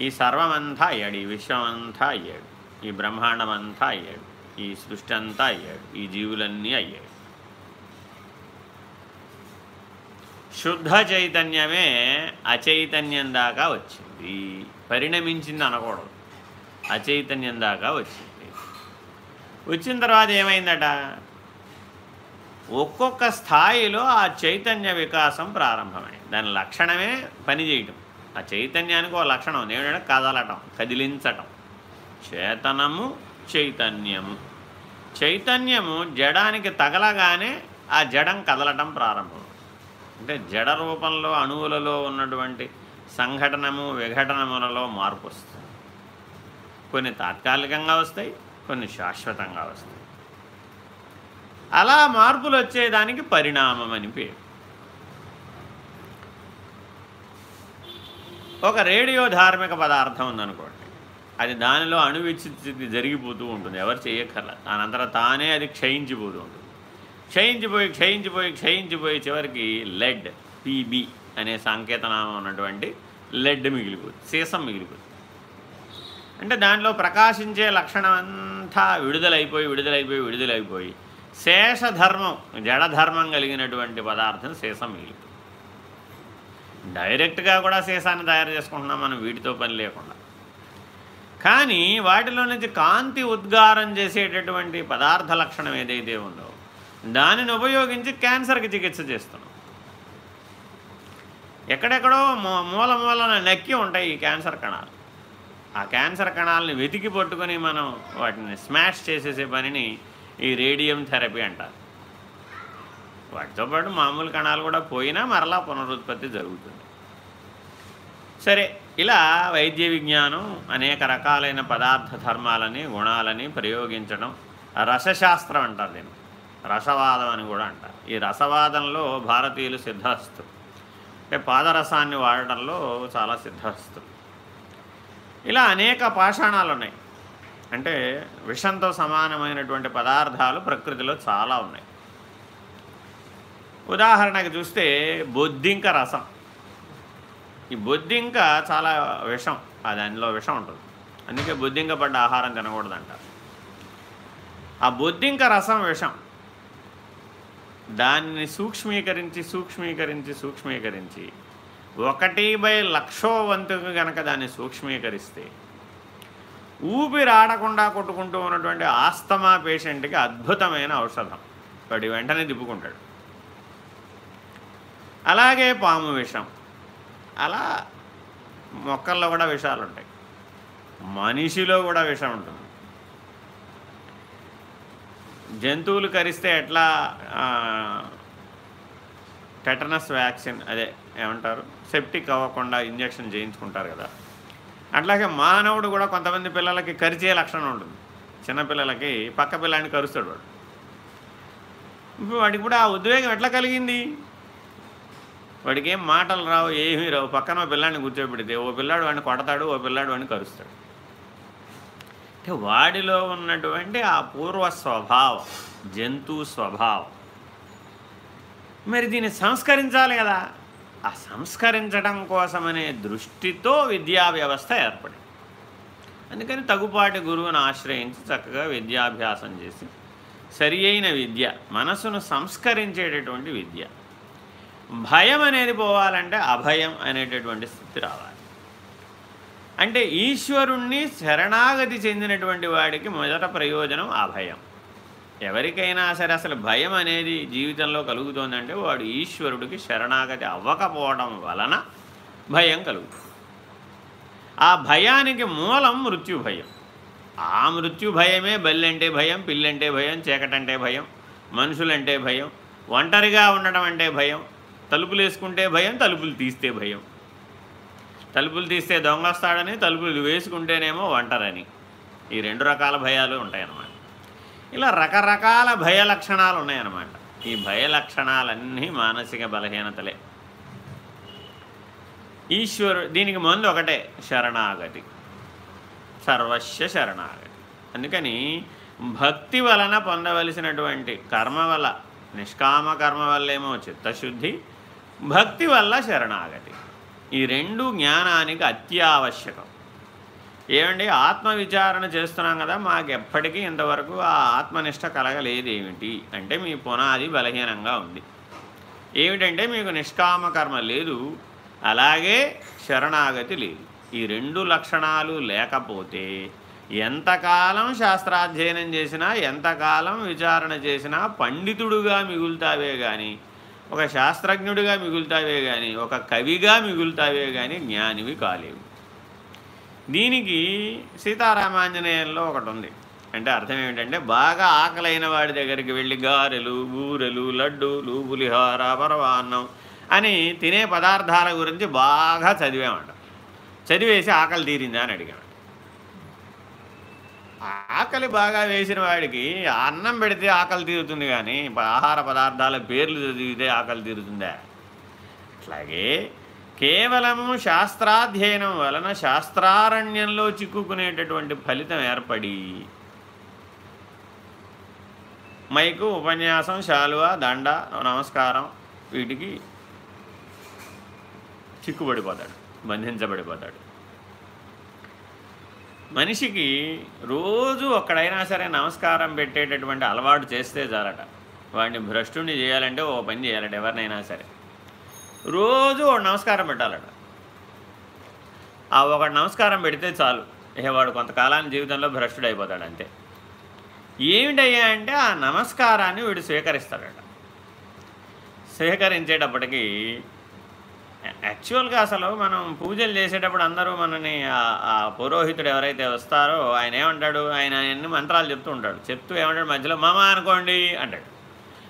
ఈ సర్వమంతా అయ్యాడు ఈ విశ్వమంతా అయ్యాడు ఈ బ్రహ్మాండమంతా అయ్యాడు ఈ సృష్టి అంతా అయ్యాడు ఈ జీవులన్నీ అయ్యాడు. శుద్ధ చైతన్యమే అచైతన్యం దాకా వచ్చింది. పరిణమించింది అనకూడదు. అచైతన్యం దాకా వచ్చింది. వచ్చిన తర్వాత ఏమైందట? ఒక్కొక్క స్థాయిలో ఆ చైతన్య వికాసం ప్రారంభమైంది. దాని లక్షణమే పనిచేయటం ఆ చైతన్యానికి ఒక లక్షణం. ఏమిటంటే కదలటం కదిలించటం. చేతనము చైతన్యము. చైతన్యము జడానికి తగలగానే ఆ జడం కదలటం ప్రారంభం. అంటే జడ రూపంలో అణువులలో ఉన్నటువంటి సంఘటనము విఘటనములలో మార్పు వస్తుంది. కొన్ని తాత్కాలికంగా వస్తాయి కొన్ని శాశ్వతంగా వస్తాయి. అలా మార్పులు వచ్చేదానికి పరిణామం అని పేరు. ఒక రేడియో ధార్మిక పదార్థం ఉందనుకోండి. అది దానిలో అణువిచ్చి జరిగిపోతూ ఉంటుంది. ఎవరు చేయక్కర్ల. దానంతర తానే అది క్షయించిపోతూ ఉంటుంది. క్షయించిపోయి క్షయించిపోయి క్షయించిపోయి చివరికి లెడ్ పీబీ అనే సంకేతనామం ఉన్నటువంటి లెడ్ మిగిలిపోతుంది. సీసం మిగిలిపోతుంది. అంటే దానిలో ప్రకాశించే లక్షణం అంతా విడుదలైపోయి విడుదలైపోయి విడుదలైపోయి శేషధర్మం జడధర్మం కలిగినటువంటి పదార్థం శేషం మిగిలిపోతుంది డైరెక్ట్గా కూడా శేషాన్ని తయారు చేసుకుంటున్నాం మనం వీటితో పని లేకుండా. కానీ వాటిలో నుంచి కాంతి ఉద్గారం చేసేటటువంటి పదార్థ లక్షణం ఏదైతే ఉందో దానిని ఉపయోగించి క్యాన్సర్కి చికిత్స చేస్తున్నాం. ఎక్కడెక్కడో మూల మూలన నక్కి ఉంటాయి ఈ క్యాన్సర్ కణాలు. ఆ క్యాన్సర్ కణాలని వెతికి పట్టుకొని మనం వాటిని స్మాష్ చేసేసే పనిని ఈ రేడియం థెరపీ అంటారు వాటితో పాటు మామూలు కణాలు కూడా పోయినా మరలా పునరుత్పత్తి జరుగుతుంది. సరే ఇలా వైద్య విజ్ఞానం అనేక రకాలైన పదార్థ ధర్మాలని గుణాలని ప్రయోగించడం రసశాస్త్రం అంటారు దీన్ని. రసవాదం అని కూడా అంటారు. ఈ రసవాదంలో భారతీయులు సిద్ధస్తులు అంటే పాదరసాన్ని వాడటంలో చాలా సిద్ధస్తులు ఇలా అనేక పాషాణాలు ఉన్నాయి అంటే విషంతో సమానమైనటువంటి పదార్థాలు ప్రకృతిలో చాలా ఉన్నాయి. ఉదాహరణకు చూస్తే బొద్దింక రసం. ఈ బొద్దింక చాలా విషం ఆ దానిలో విషం ఉంటుంది. అందుకే బొద్దింక పడ్డ ఆహారం తినకూడదంట. ఆ బొద్దింక రసం విషం దాన్ని సూక్ష్మీకరించి సూక్ష్మీకరించి సూక్ష్మీకరించి ఒకటి బై లక్షో వంతుకు గనక దాన్ని సూక్ష్మీకరిస్తే ఊపిరాడకుండా కొట్టుకుంటూ ఉన్నటువంటి ఆస్తమా పేషెంట్కి అద్భుతమైన ఔషధం. వాడి వెంటనే దిప్పుకుంటాడు అలాగే పాము విషం. అలా మొక్కల్లో కూడా విషాలు ఉంటాయి మనిషిలో కూడా విషం ఉంటుంది. జంతువులు కరిస్తే ఎట్లా టెటనస్ వ్యాక్సిన్ అదే ఏమంటారు? సెప్టిక్ అవ్వకుండా ఇంజక్షన్ చేయించుకుంటారు కదా. అట్లాగే మానవుడు కూడా కొంతమంది పిల్లలకి కరిచే లక్షణం ఉంటుంది. చిన్నపిల్లలకి పక్క పిల్లాన్ని కరుస్తాడు వాడు. ఇప్పుడు వాడికి కూడా ఆ ఉద్వేగం ఎట్లా కలిగింది? వాడికి ఏం మాటలు రావు ఏమీ రావు. పక్కన ఓ పిల్లాన్ని కూర్చోబెడితే ఓ పిల్లాడు వాడిని కొడతాడు ఓ పిల్లాడు వాడిని కరుస్తాడు. అంటే వాడిలో ఉన్నటువంటి ఆ పూర్వ స్వభావం జంతు స్వభావం. మరి దీన్ని సంస్కరించాలి కదా. ఆ సంస్కరించడం కోసమనే దృష్టితో విద్యా వ్యవస్థ ఏర్పడింది. అందుకని తగుపాటి గురువును ఆశ్రయించి చక్కగా విద్యాభ్యాసం చేసి సరి అయిన విద్య మనసును సంస్కరించేటటువంటి విద్య. భయం అనేది పోవాలంటే అభయం అనేటటువంటి స్థితి రావాలి. అంటే ఈశ్వరుణ్ణి శరణాగతి చెందినటువంటి వాడికి మొదట ప్రయోజనం అభయం. ఎవరికైనా సరే అసలు భయం అనేది జీవితంలో కలుగుతోందంటే వాడు ఈశ్వరుడికి శరణాగతి అవ్వకపోవడం వలన భయం కలుగుతుంది. ఆ భయానికి మూలం మృత్యు భయం. ఆ మృత్యు భయమే బల్లంటే భయం పిల్లంటే భయం చీకటంటే భయం మనుషులంటే భయం ఒంటరిగా ఉండడం అంటే భయం తలుపులు వేసుకుంటే భయం తలుపులు తీస్తే భయం. తలుపులు తీస్తే దొంగ వస్తాడని తలుపులు వేసుకుంటేనేమో ఒంటరని. ఈ రెండు రకాల భయాలు ఉంటాయన్నమాట. ఇలా రకరకాల భయ లక్షణాలు ఉన్నాయన్నమాట. ఈ భయ లక్షణాలన్నీ మానసిక బలహీనతలే. ఈశ్వరు దీనికి ముందు ఒకటే శరణాగతి. సర్వస్వ శరణాగతి. అందుకని భక్తి వలన పొందవలసినటువంటి కర్మ వల్ల నిష్కామ కర్మ వల్లేమో చిత్తశుద్ధి భక్తి వల్ల శరణాగతి. ఈ రెండు జ్ఞానానికి అత్యావశ్యకం. ఏమండి ఆత్మవిచారణ చేస్తున్నాం కదా మాకు ఎప్పటికీ ఇంతవరకు ఆ ఆత్మనిష్ట కలగలేదేమిటి? అంటే మీ పునాది బలహీనంగా ఉంది. ఏమిటంటే మీకు నిష్కామ కర్మ లేదు అలాగే శరణాగతి లేదు. ఈ రెండు లక్షణాలు లేకపోతే ఎంతకాలం శాస్త్రాధ్యయనం చేసినా ఎంతకాలం విచారణ చేసినా పండితుడుగా మిగులుతావే కానీ ఒక శాస్త్రజ్ఞుడిగా మిగులుతావే కానీ ఒక కవిగా మిగులుతావే కానీ జ్ఞానివి కాలేవు. దీనికి సీతారామాంజనేయంలో ఒకటి ఉంది అంటే అర్థం ఏమిటంటే బాగా ఆకలైన వాడి దగ్గరికి వెళ్ళి గారెలు బూరెలు లడ్డూలు పులిహోర పరవాన్నం అని తినే పదార్థాల గురించి బాగా చదివామంట. చదివేసి ఆకలి తీరిందా అని అడిగాడు ఆకలి బాగా వేసిన వాడికి అన్నం పెడితే ఆకలి తీరుతుంది కానీ ఆహార పదార్థాల పేర్లు చదివితే ఆకలి తీరుతుందా? అట్లాగే కేవలము శాస్త్రాధ్యయనం వలన శాస్త్రారణ్యంలో చిక్కుకునేటటువంటి ఫలితం ఏర్పడి మైకు ఉపన్యాసం శాలువ దండ నమస్కారం వీటికి చిక్కుబడిపోతాడు బంధించబడిపోతాడు. మనిషికి రోజు ఒక్కడైనా సరే నమస్కారం పెట్టేటటువంటి అలవాటు చేస్తే చాలట. వాడిని భ్రష్టుని చేయాలంటే ఓ పని చేయాలట ఎవరినైనా సరే. రోజు ఒక నమస్కారం పెట్టాలట. ఆ ఒకటి నమస్కారం పెడితే చాలు. ఇక వాడు కొంతకాలాన్ని జీవితంలో భ్రష్టుడు అయిపోతాడు అంతే. ఏమిటయ్యా అంటే ఆ నమస్కారాన్ని వీడు స్వీకరిస్తాడట. స్వీకరించేటప్పటికీ యాక్చువల్గా అసలు మనం పూజలు చేసేటప్పుడు అందరూ మనని ఆ పురోహితుడు ఎవరైతే వస్తారో ఆయన ఏమంటాడు? ఆయన అన్ని మంత్రాలు చెప్తూ ఉంటాడు. చెప్తూ ఏమంటాడు? మధ్యలో మామ అనుకోండి అంటాడు.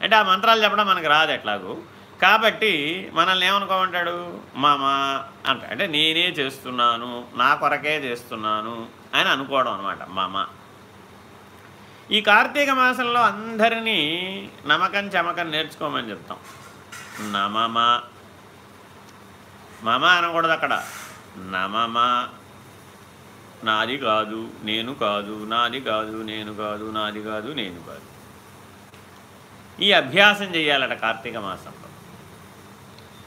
అంటే ఆ మంత్రాలు చెప్పడం మనకు రాదు ఎట్లాగూ. కాబట్టి మనల్ని ఏమనుకోమంటాడు? మామ అంట. అంటే నేనే చేస్తున్నాను నా కొరకే చేస్తున్నాను అని అనుకోవడం అనమాట మామ. ఈ కార్తీక మాసంలో అందరినీ నమ్మకం చమకం నేర్చుకోమని చెప్తాం. నమమ. మమ అనకూడదు అక్కడ. నమమ. నాది కాదు నేను కాదు నాది కాదు నేను కాదు నాది కాదు నేను కాదు. ఈ అభ్యాసం చేయాలట కార్తీక మాసం.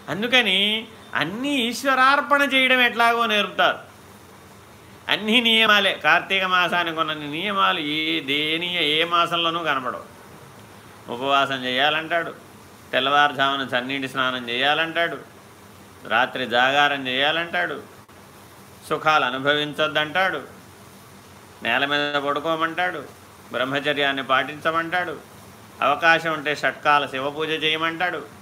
అందుకని అన్నీ ఈశ్వరార్పణ చేయడం ఎట్లాగో నేర్పుతారు. అన్ని నియమాలే. కార్తీక మాసానికి ఉన్న నియమాలు ఏ దేని ఏ మాసంలోనూ కనపడవు. ఉపవాసం చేయాలంటాడు. తెల్లవారుజామున చన్నీటి స్నానం చేయాలంటాడు. రాత్రి జాగారం చేయాలంటాడు. సుఖాలు అనుభవించొద్దంటాడు. నేల మీద పడుకోమంటాడు. బ్రహ్మచర్యాన్ని పాటించమంటాడు. అవకాశం ఉంటే షట్కాల శివపూజ చేయమంటాడు.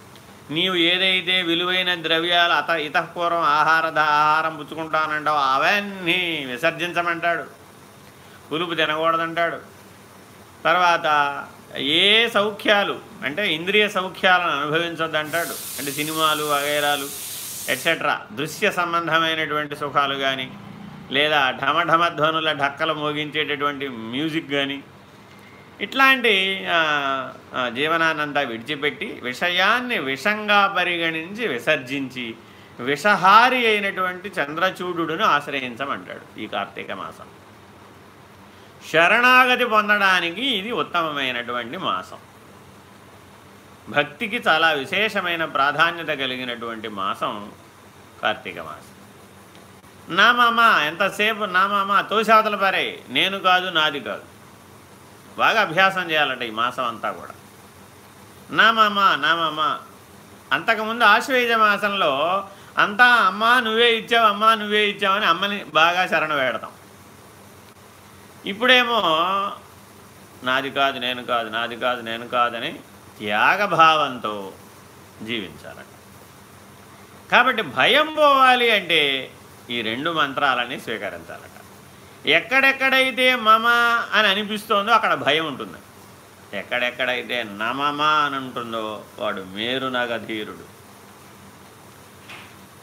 నీవు ఏదైతే విలువైన ద్రవ్యాలు అత ఇతపూర్వం ఆహార ఆహారం పుచ్చుకుంటానంటావు అవన్నీ విసర్జించమంటాడు. పులుపు తినకూడదంటాడు. తర్వాత ఏ సౌఖ్యాలు అంటే ఇంద్రియ సౌఖ్యాలను అనుభవించొద్దంటాడు. అంటే సినిమాలు వగైరాలు ఎట్సెట్రా దృశ్య సంబంధమైనటువంటి సుఖాలు కానీ లేదా ఢమఢమధ్వనుల ఢక్కలు మోగించేటటువంటి మ్యూజిక్ కానీ ఇట్లాంటి జీవనాన్నంతా విడిచిపెట్టి విషయాన్ని విషంగా పరిగణించి విసర్జించి విషహారి అయినటువంటి చంద్రచూడును ఆశ్రయించమంటాడు ఈ కార్తీక మాసం. శరణాగతి పొందడానికి ఇది ఉత్తమమైనటువంటి మాసం. భక్తికి చాలా విశేషమైన ప్రాధాన్యత కలిగినటువంటి మాసం కార్తీక మాసం. నా మామ ఎంతసేపు నా మామ తోసావతల పరే నేను కాదు నాది కాదు. బాగా అభ్యాసం చేయాలంట ఈ మాసం అంతా కూడా. నా నామమ్మ నా అంతకుముందు ఆశ్వేజ మాసంలో అంతా అమ్మా నువ్వే ఇచ్చావు అమ్మా నువ్వే ఇచ్చావని అమ్మని బాగా శరణ వేడతాం. ఇప్పుడేమో నాది కాదు నేను కాదు నాది కాదు నేను కాదని త్యాగభావంతో జీవించాలట కాబట్టి భయం పోవాలి అంటే ఈ రెండు మంత్రాలని స్వీకరించాలట ఎక్కడెక్కడైతే మమ అని అనిపిస్తోందో అక్కడ భయం ఉంటుంది. ఎక్కడెక్కడైతే నమమ అని ఉంటుందో వాడు మేరునగధీరుడు.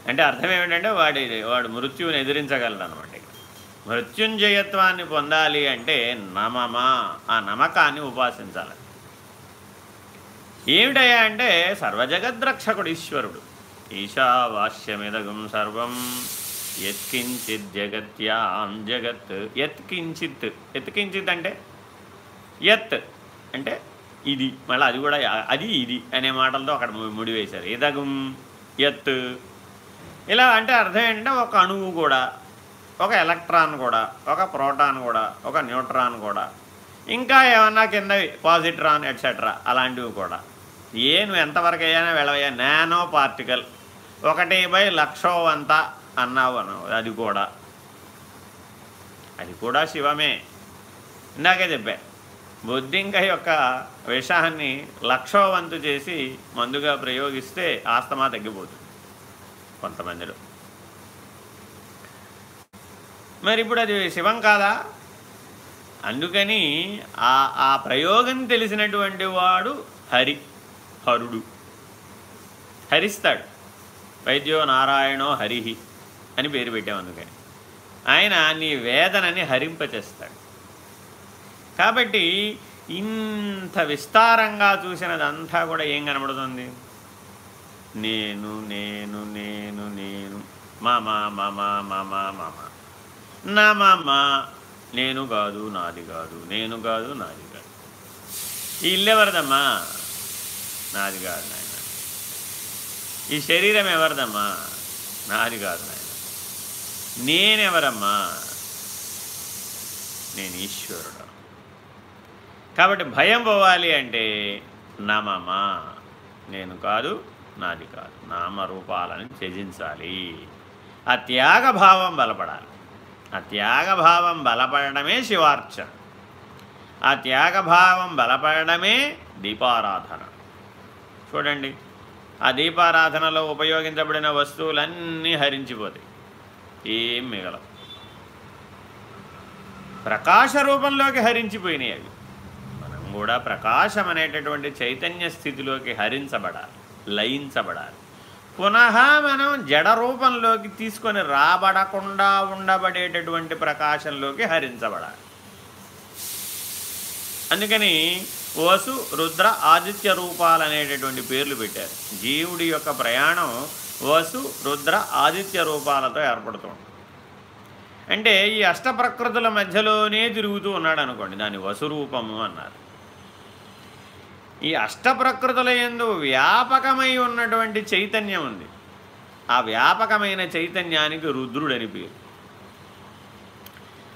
అంటే అర్థం ఏమిటంటే వాడి వాడు మృత్యువుని ఎదిరించగలడు అనమాట మృత్యుంజయత్వాన్ని పొందాలి అంటే నమమా ఆ నమ్మకాన్ని ఉపాసించాలి. ఏమిటయ్యా అంటే సర్వజగద్రక్షకుడు ఈశ్వరుడు. ఈశావాస్యమిదగం సర్వం ఎత్కించిత్ జగత్యాం జగత్. ఎత్కించిత్ ఎత్కించిత్ అంటే? ఎత్ అంటే ఇది. మళ్ళీ అది కూడా అది ఇది అనే మాటలతో అక్కడ ముడివేశారు ఇదగం ఎత్ ఇలా అంటే అర్థం ఏంటంటే ఒక అణువు కూడా ఒక ఎలక్ట్రాన్ కూడా ఒక ప్రోటాన్ కూడా ఒక న్యూట్రాన్ కూడా ఇంకా ఏమన్నా కింద పాజిట్రాన్ ఎట్సెట్రా అలాంటివి కూడా. ఏ నువ్వు ఎంతవరకు అయ్యానో వెళ్ళవయ్యా. Nano particle. ఒకటి బై లక్షోవంత అన్నావు అది కూడా. అది కూడా శివమే. ఇందాకే చెప్పా. బుద్ధింక యొక్క విషాన్ని లక్షోవంతు చేసి మందుగా ప్రయోగిస్తే ఆస్తమా తగ్గిపోతుంది కొంతమందిలో. మరి ఇప్పుడు అది శివం కాదా? అందుకని ఆ ఆ ప్రయోగం తెలిసినటువంటి వాడు హరి హరుడు. హరిస్తాడు. వైద్యో నారాయణో హరిహి అని పేరు పెట్టాం అందుకని. ఆయన నీ వేదనని హరింపచేస్తాడు. కాబట్టి ఇంత విస్తారంగా చూసినదంతా కూడా ఏం కనబడుతుంది? నేను నేను నేను నేను మామ మామ మామ మామ నా మామ నేను కాదు నాది కాదు నేను కాదు నాది కాదు. ఈ ఇల్లు ఎవరిదమ్మా? నాది కాదు నాయన ఈ శరీరం ఎవరిదమ్మా? నాది కాదు నాయన నేనెవరమ్మా? నేను ఈశ్వరుడు. కాబట్టి భయం పోవాలి అంటే నమమా? నేను కాదు నాది కాదు. నామరూపాలను త్యజించాలి. ఆ త్యాగభావం బలపడాలి. ఆ త్యాగభావం బలపడమే శివార్చన. ఆ త్యాగభావం బలపడమే దీపారాధన. చూడండి ఆ దీపారాధనలో ఉపయోగించబడిన వస్తువులన్నీ హరించిపోతాయి. ఏం మిగలవు. ప్రకాశ రూపంలోకి హరించిపోయినాయి అవి. మనం కూడా ప్రకాశం అనేటటువంటి చైతన్య స్థితిలోకి హరించబడాలి లయించబడాలి. పునః మనం జడ రూపంలోకి తీసుకొని రాబడకుండా ఉండబడేటటువంటి ప్రకాశంలోకి హరించబడాలి. అందుకని వసు రుద్ర ఆదిత్య రూపాలు అనేటటువంటి పేర్లు పెట్టారు. జీవుడి యొక్క ప్రయాణం వసు రుద్ర ఆదిత్య రూపాలతో ఏర్పడుతుంది అంటే ఈ అష్టప్రకృతుల మధ్యలోనే తిరుగుతూ ఉన్నాడు అనుకోండి దాని వసురూపము అన్నారు. ఈ అష్టప్రకృతుల ఎందు వ్యాపకమై ఉన్నటువంటి చైతన్యం ఉంది. ఆ వ్యాపకమైన చైతన్యానికి రుద్రుడని పేరు.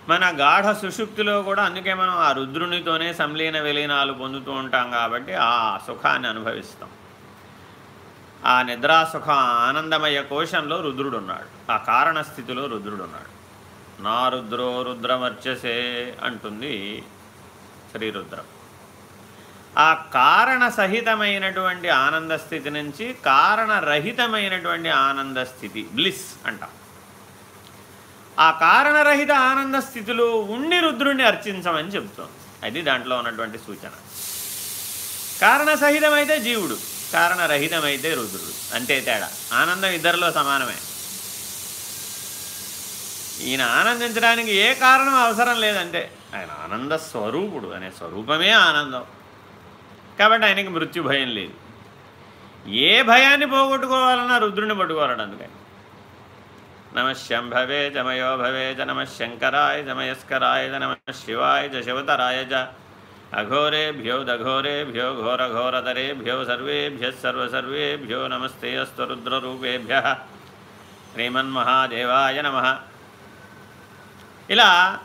మన గాఢ సుషుప్తిలో కూడా అందుకే మనం ఆ రుద్రునితోనే సంలీన విలీనాలు పొందుతూ ఉంటాం కాబట్టి ఆ సుఖాన్ని అనుభవిస్తాం. ఆ నిద్రాసుఖ ఆనందమయ కోశంలో రుద్రుడున్నాడు. ఆ కారణ స్థితిలో రుద్రుడున్నాడు. నా రుద్రో రుద్రమర్చసే అంటుంది శ్రీరుద్రం. ఆ కారణ సహితమైనటువంటి ఆనంద స్థితి నుంచి కారణరహితమైనటువంటి ఆనంద స్థితి బ్లిస్ అంటాం. ఆ కారణరహిత ఆనంద స్థితిలో ఉండి రుద్రుణ్ణి అర్చించమని చెబుతోంది. అది దాంట్లో ఉన్నటువంటి సూచన. కారణసహితమైతే జీవుడు. కారణరహితమైతే రుద్రుడు. అంతే తేడా. ఆనందం ఇద్దరిలో సమానమే. ఈయన ఆనందించడానికి ఏ కారణం అవసరం లేదంటే ఆయన ఆనంద స్వరూపుడు. అనే స్వరూపమే ఆనందం. కాబట్టి ఆయనకి మృత్యు భయం లేదు. ఏ భయాన్ని పోగొట్టుకోవాలన్నా రుద్రుని పట్టుకోవాలడు అందుకని నమ శంభవే జమయో భవే చ నమ శంకరాయ జమయస్కరాయ చ నమ శివాయ చ శివతరాయ చ అఘోరేభ్యో దఘోరేభ్యో ఘోరఘోరతరేభ్యో సర్వేభ్య సర్వసర్వేభ్యో నమస్తే అస్తు శ్రీమన్మహాదేవాయ నమ ఇలా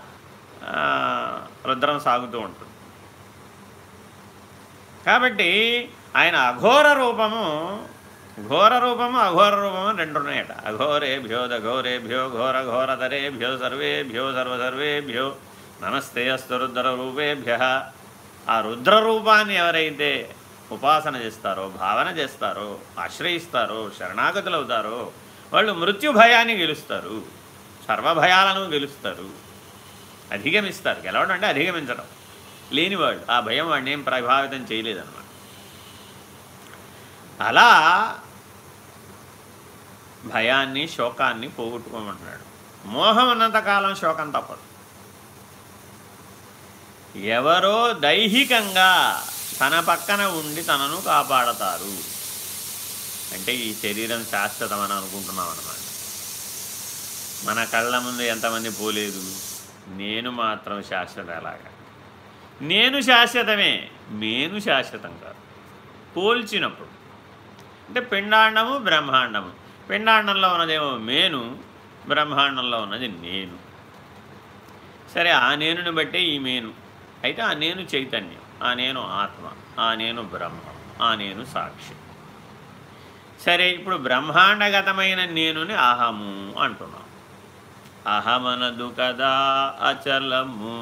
రుద్రం సాగుతూ ఉంటుంది. కాబట్టి ఆయన అఘోర రూపము ఘోర రూపము అఘోర రూపము రెండు ఉన్నాయట అఘోరేభ్యో దఘోరేభ్యో ఘోర ఘోరతరేభ్యో సర్వేభ్యో సర్వసర్వేభ్యో నమస్తే అస్తు రూపేభ్య ఆ రుద్ర రూపాన్ని ఎవరైతే ఉపాసన చేస్తారో భావన చేస్తారో ఆశ్రయిస్తారో శరణాగతులు అవుతారో వాళ్ళు మృత్యు భయాన్ని గెలుస్తారు. సర్వభయాలను గెలుస్తారు. అధిగమిస్తారు. గెలవడం అంటే అధిగమించడం. లేనివాడు ఆ భయం వాడిని ఏం ప్రభావితం చేయలేదన్నమాట. అలా భయాన్ని శోకాన్ని పోగొట్టుకోమంటున్నాడు. మోహం ఉన్నంతకాలం శోకం తప్పదు. ఎవరో దైహికంగా తన పక్కన ఉండి తనను కాపాడతారు. అంటే ఈ శరీరం శాశ్వతమని అనుకుంటున్నాం అన్నమాట. మన కళ్ళ ముందు ఎంతమంది పోలేదు? నేను మాత్రం శాశ్వత అలాగా నేను శాశ్వతమే నేను శాశ్వతం కాదు. పోల్చినప్పుడు. అంటే పిండాండము బ్రహ్మాండము. పిండాండంలో ఉన్నదేమో మేను బ్రహ్మాండంలో ఉన్నది నేను. సరే ఆ నేనుని బట్టే ఈ మేను. అయితే ఆ నేను చైతన్యం ఆ నేను ఆత్మ ఆ నేను బ్రహ్మం ఆ నేను సాక్షి. సరే ఇప్పుడు బ్రహ్మాండగతమైన నేనుని అహము అంటున్నాం. అహమనదు కదా అచలము.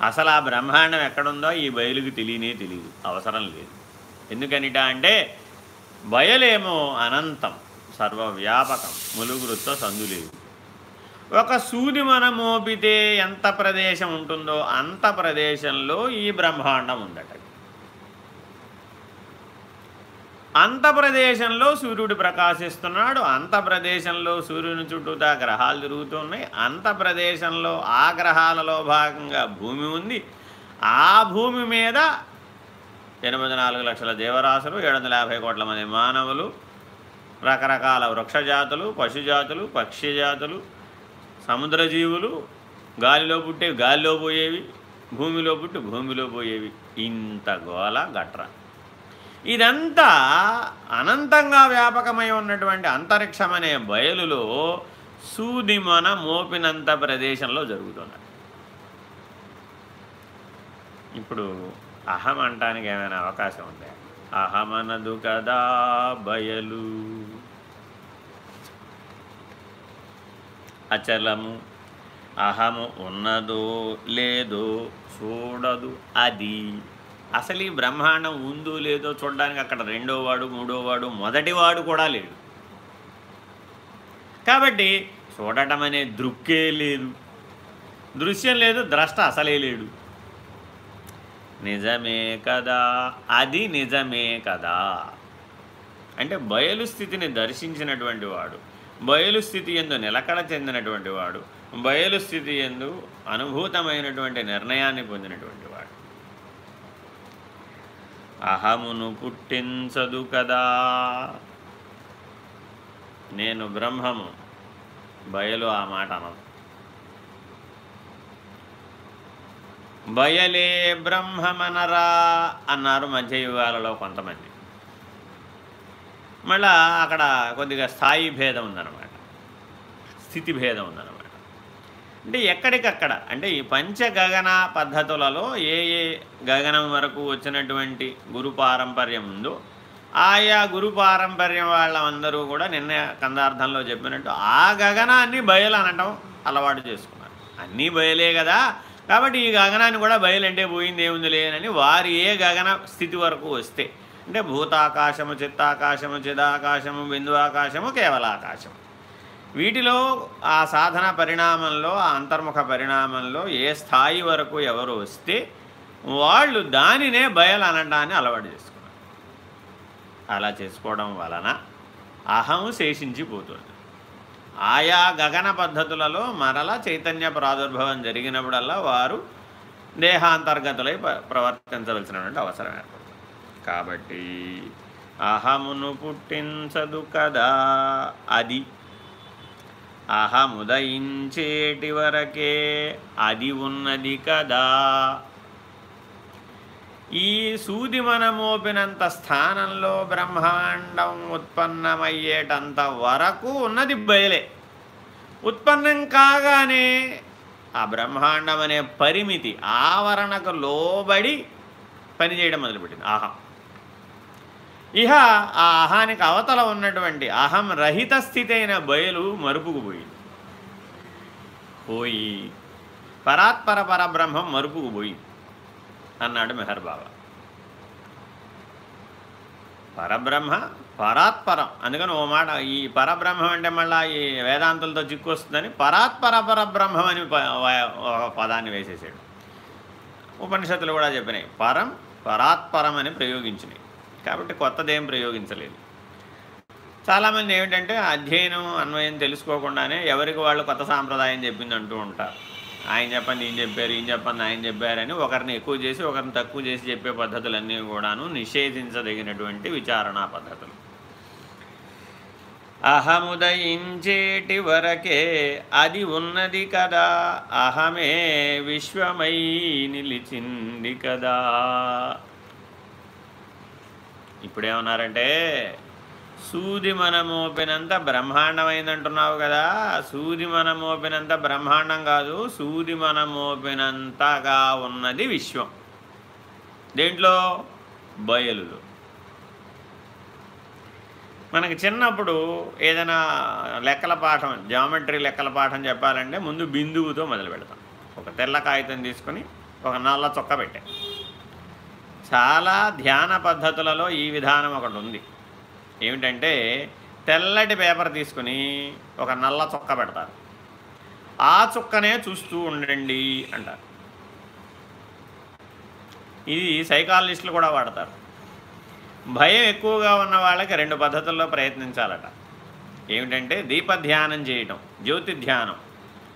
అసలు ఆ బ్రహ్మాండం ఎక్కడుందో ఈ బయలుకి తెలియనే తెలియదు అవసరం లేదు. ఎందుకనిట అంటే బయలేమో అనంతం సర్వవ్యాపకం ములుగురుతో సందులేదు ఒక సూది మనం మోపితే ఎంత ప్రదేశం ఉంటుందో అంత ప్రదేశంలో ఈ బ్రహ్మాండం ఉందట. అంత ప్రదేశంలో సూర్యుడు ప్రకాశిస్తున్నాడు అంత ప్రదేశంలో సూర్యుని చుట్టూతా గ్రహాలు తిరుగుతున్నాయి అంత ప్రదేశంలో ఆ గ్రహాలలో భాగంగా భూమి ఉంది. ఆ భూమి మీద ఎనిమిది నాలుగు లక్షల దేవరాశులు ఏడు వందల యాభై కోట్ల మంది మానవులు రకరకాల వృక్షజాతులు పశుజాతులు పక్షి జాతులు సముద్ర జీవులు గాలిలో పుట్టే గాలిలో పోయేవి భూమిలో పుట్టి భూమిలో పోయేవి. ఇంత గోల గట్ర. ఇదంతా అనంతంగా వ్యాపకమై ఉన్నటువంటి అంతరిక్షం అనే బయలులో సూదిమన మోపినంత ప్రదేశంలో జరుగుతున్నాడు ఇప్పుడు అహం అంటానికి ఏమైనా అవకాశం ఉందా? అహమనదు కదా బయలు. అచలము. అహము ఉన్నదో లేదో చూడదు అది. అసలు ఈ బ్రహ్మాండం ఉందో లేదో చూడడానికి అక్కడ రెండో వాడు మూడో వాడు మొదటి వాడు కూడా లేడు. కాబట్టి చూడటం అనే దృక్కే లేదు. దృశ్యం లేదు ద్రష్ట అసలే లేడు. నిజమే కదా? అది నిజమే కదా? అంటే బయలు స్థితిని దర్శించినటువంటి వాడు బయలు స్థితి ఎందు నిలకడ చెందినటువంటి వాడు బయలు స్థితి ఎందు అనుభూతమైనటువంటి నిర్ణయాన్ని పొందినటువంటి వాడు. అహమును పుట్టించదు కదా. నేను బ్రహ్మము బయలు ఆ మాట అనదు బయలే బ్రహ్మమనరా అన్నారు మధ్య యుగాలలో కొంతమంది. మళ్ళా అక్కడ కొద్దిగా స్థాయి భేదం ఉందన్నమాట. స్థితి భేదం ఉందన్నమాట. అంటే ఎక్కడికక్కడ అంటే ఈ పంచగగన పద్ధతులలో ఏ ఏ గగనం వరకు వచ్చినటువంటి గురు పారంపర్యం ఉందో ఆయా గురు పారంపర్యం వాళ్ళందరూ కూడా నిన్న కందార్థంలో చెప్పినట్టు ఆ గగనాన్ని బయలు అనటం అలవాటు చేసుకున్నారు. అన్నీ బయలే కదా కాబట్టి ఈ గగనాన్ని కూడా బయలంటే పోయింది ఏముంది లేనని వారి ఏ గగన స్థితి వరకు వస్తే అంటే భూతాకాశము చిత్తాకాశము చిదాకాశము బిందువాకాశము కేవలాకాశము. వీటిలో ఆ సాధన పరిణామంలో ఆ అంతర్ముఖ పరిణామంలో ఏ స్థాయి వరకు ఎవరు వస్తే వాళ్ళు దానినే బయలు అనడాన్ని అలవాటు చేసుకున్నారు. అలా చేసుకోవడం వలన అహం శేషించిపోతుంది. ఆయా గగన పద్ధతులలో మరల చైతన్య ప్రాదుర్భవం జరిగినప్పుడల్లా వారు దేహాంతర్గతులై ప్రవర్తించవలసినటువంటి అవసరం ఏర్పడుతుంది. కాబట్టి అహమును పుట్టించదు కదా. అది అహముదయించేటి వరకే అది ఉన్నది కదా. ఈ సూది మనమోపినంత స్థానంలో బ్రహ్మాండం ఉత్పన్నమయ్యేటంత వరకు ఉన్నది బయలే. ఉత్పన్నం కాగానే ఆ బ్రహ్మాండం అనే పరిమితి ఆవరణకు లోబడి పనిచేయడం మొదలుపెట్టింది. ఆహా. ఇహ ఆ అహానికి అవతల ఉన్నటువంటి అహం రహిత స్థితి అయిన బయలు మరుపుకు పోయింది పోయి పరాత్పర పరబ్రహ్మం మరుపుకు పోయింది అన్నాడు మెహర్ బాబా పరబ్రహ్మ పరాత్పరం అందుకని ఓ మాట ఈ పరబ్రహ్మం అంటే మళ్ళీ ఈ వేదాంతులతో చిక్కు వస్తుందని పరాత్పర పరబ్రహ్మం అని పదాన్ని వేసేసాడు. ఉపనిషత్తులు కూడా చెప్పినాయి. పరం పరాత్పరం అని ప్రయోగించినాయి. కాబట్టి కొత్తదేం ప్రయోగించలేదు. చాలామంది ఏమిటంటే అధ్యయనం అన్వయం తెలుసుకోకుండానే ఎవరికి వాళ్ళు కొత్త సాంప్రదాయం చెప్పింది అంటూ ఉంటారు. ఆయన చెప్పండి ఈయన చెప్పారు ఈయన చెప్పండి ఆయన చెప్పారని ఒకరిని ఎక్కువ చేసి ఒకరిని తక్కువ చేసి చెప్పే పద్ధతులన్నీ కూడాను నిషేధించదగినటువంటి విచారణా పద్ధతులు. అహముదయించేటి వరకే అది ఉన్నది కదా అహమే విశ్వమై నిలిచింది కదా. ఇప్పుడేమన్నారంటే సూది మనమోపినంత బ్రహ్మాండమైందంటున్నావు కదా సూది మనమోపినంత బ్రహ్మాండం కాదు సూది మనమోపినంతగా ఉన్నది విశ్వం. దేంట్లో? బయలులో. మనకి చిన్నప్పుడు ఏదైనా లెక్కల పాఠం జామెట్రీ లెక్కల పాఠం చెప్పాలంటే ముందు బిందువుతో మొదలు పెడతాం ఒక తెల్ల కాగితం తీసుకొని ఒక నల్ల చొక్క పెట్టాం. చాలా ధ్యాన పద్ధతులలో ఈ విధానం ఒకటి ఉంది. ఏమిటంటే తెల్లటి పేపర్ తీసుకుని ఒక నల్ల చొక్క పెడతారు. ఆ చుక్కనే చూస్తూ ఉండండి అంటారు. ఇది సైకాలజిస్టులు కూడా వాడతారు. భయం ఎక్కువగా ఉన్న వాళ్ళకి రెండు పద్ధతుల్లో ప్రయత్నించాలట. ఏమిటంటే దీపధ్యానం చేయటం జ్యోతి ధ్యానం.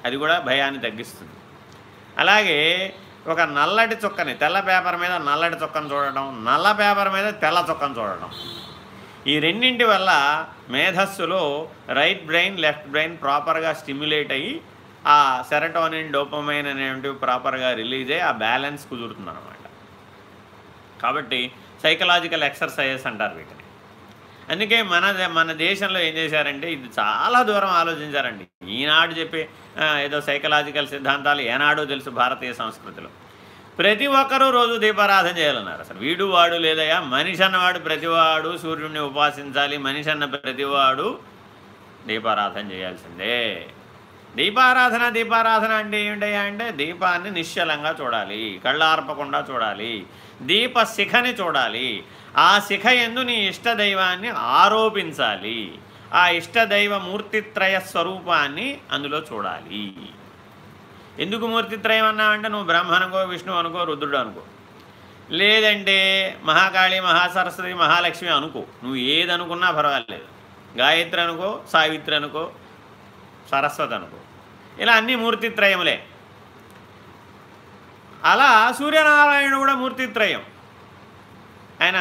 అది కూడా భయాన్ని తగ్గిస్తుంది. అలాగే ఒక నల్లటి చుక్కని తెల్ల పేపర్ మీద నల్లటి చుక్కను చూడటం నల్ల పేపర్ మీద తెల్ల చుక్కను చూడటం. ఈ రెండింటి వల్ల మేధస్సులో రైట్ బ్రెయిన్ లెఫ్ట్ బ్రెయిన్ ప్రాపర్గా స్టిమ్యులేట్ అయ్యి ఆ సెరటోనిన్ డోపమైన్ అనేటివి ప్రాపర్గా రిలీజ్ అయ్యి ఆ బ్యాలెన్స్ కుదురుతుంది అనమాట కాబట్టి సైకలాజికల్ ఎక్సర్సైజెస్ అంటారు వీటిని. అందుకే మన మన దేశంలో ఏం చేశారంటే ఇది చాలా దూరం ఆలోచించారండి. ఈనాడు చెప్పే ఏదో సైకలాజికల్ సిద్ధాంతాలు ఏనాడో తెలుసు భారతీయ సంస్కృతిలో. ప్రతి ఒక్కరూ రోజు దీపారాధన చేయాలన్నారు. అసలు వీడు వాడు లేదయా మనిషి అన్నవాడు ప్రతివాడు సూర్యుడిని ఉపాసించాలి. మనిషి అన్న ప్రతివాడు దీపారాధన చేయాల్సిందే. దీపారాధన దీపారాధన అంటే ఏమిటయ్యా అంటే దీపాన్ని నిశ్చలంగా చూడాలి. కళ్ళార్పకుండా చూడాలి. దీపశిఖని చూడాలి. ఆ శిఖ ఎందు నీ ఇష్టదైవాన్ని ఆరోపించాలి. ఆ ఇష్టదైవ మూర్తిత్రయ స్వరూపాన్ని అందులో చూడాలి. ఎందుకు మూర్తిత్రయం అన్నావంటే నువ్వు బ్రహ్మ అనుకో విష్ణు అనుకో రుద్రుడు అనుకో. లేదంటే మహాకాళి మహాసరస్వతి మహాలక్ష్మి అనుకో. నువ్వు ఏది అనుకున్నా పర్వాలేదు. గాయత్రి అనుకో సావిత్రి అనుకో సరస్వతి అనుకో. ఇలా అన్ని మూర్తిత్రయములే. అలా సూర్యనారాయణుడు కూడా మూర్తిత్రయం. ఆయన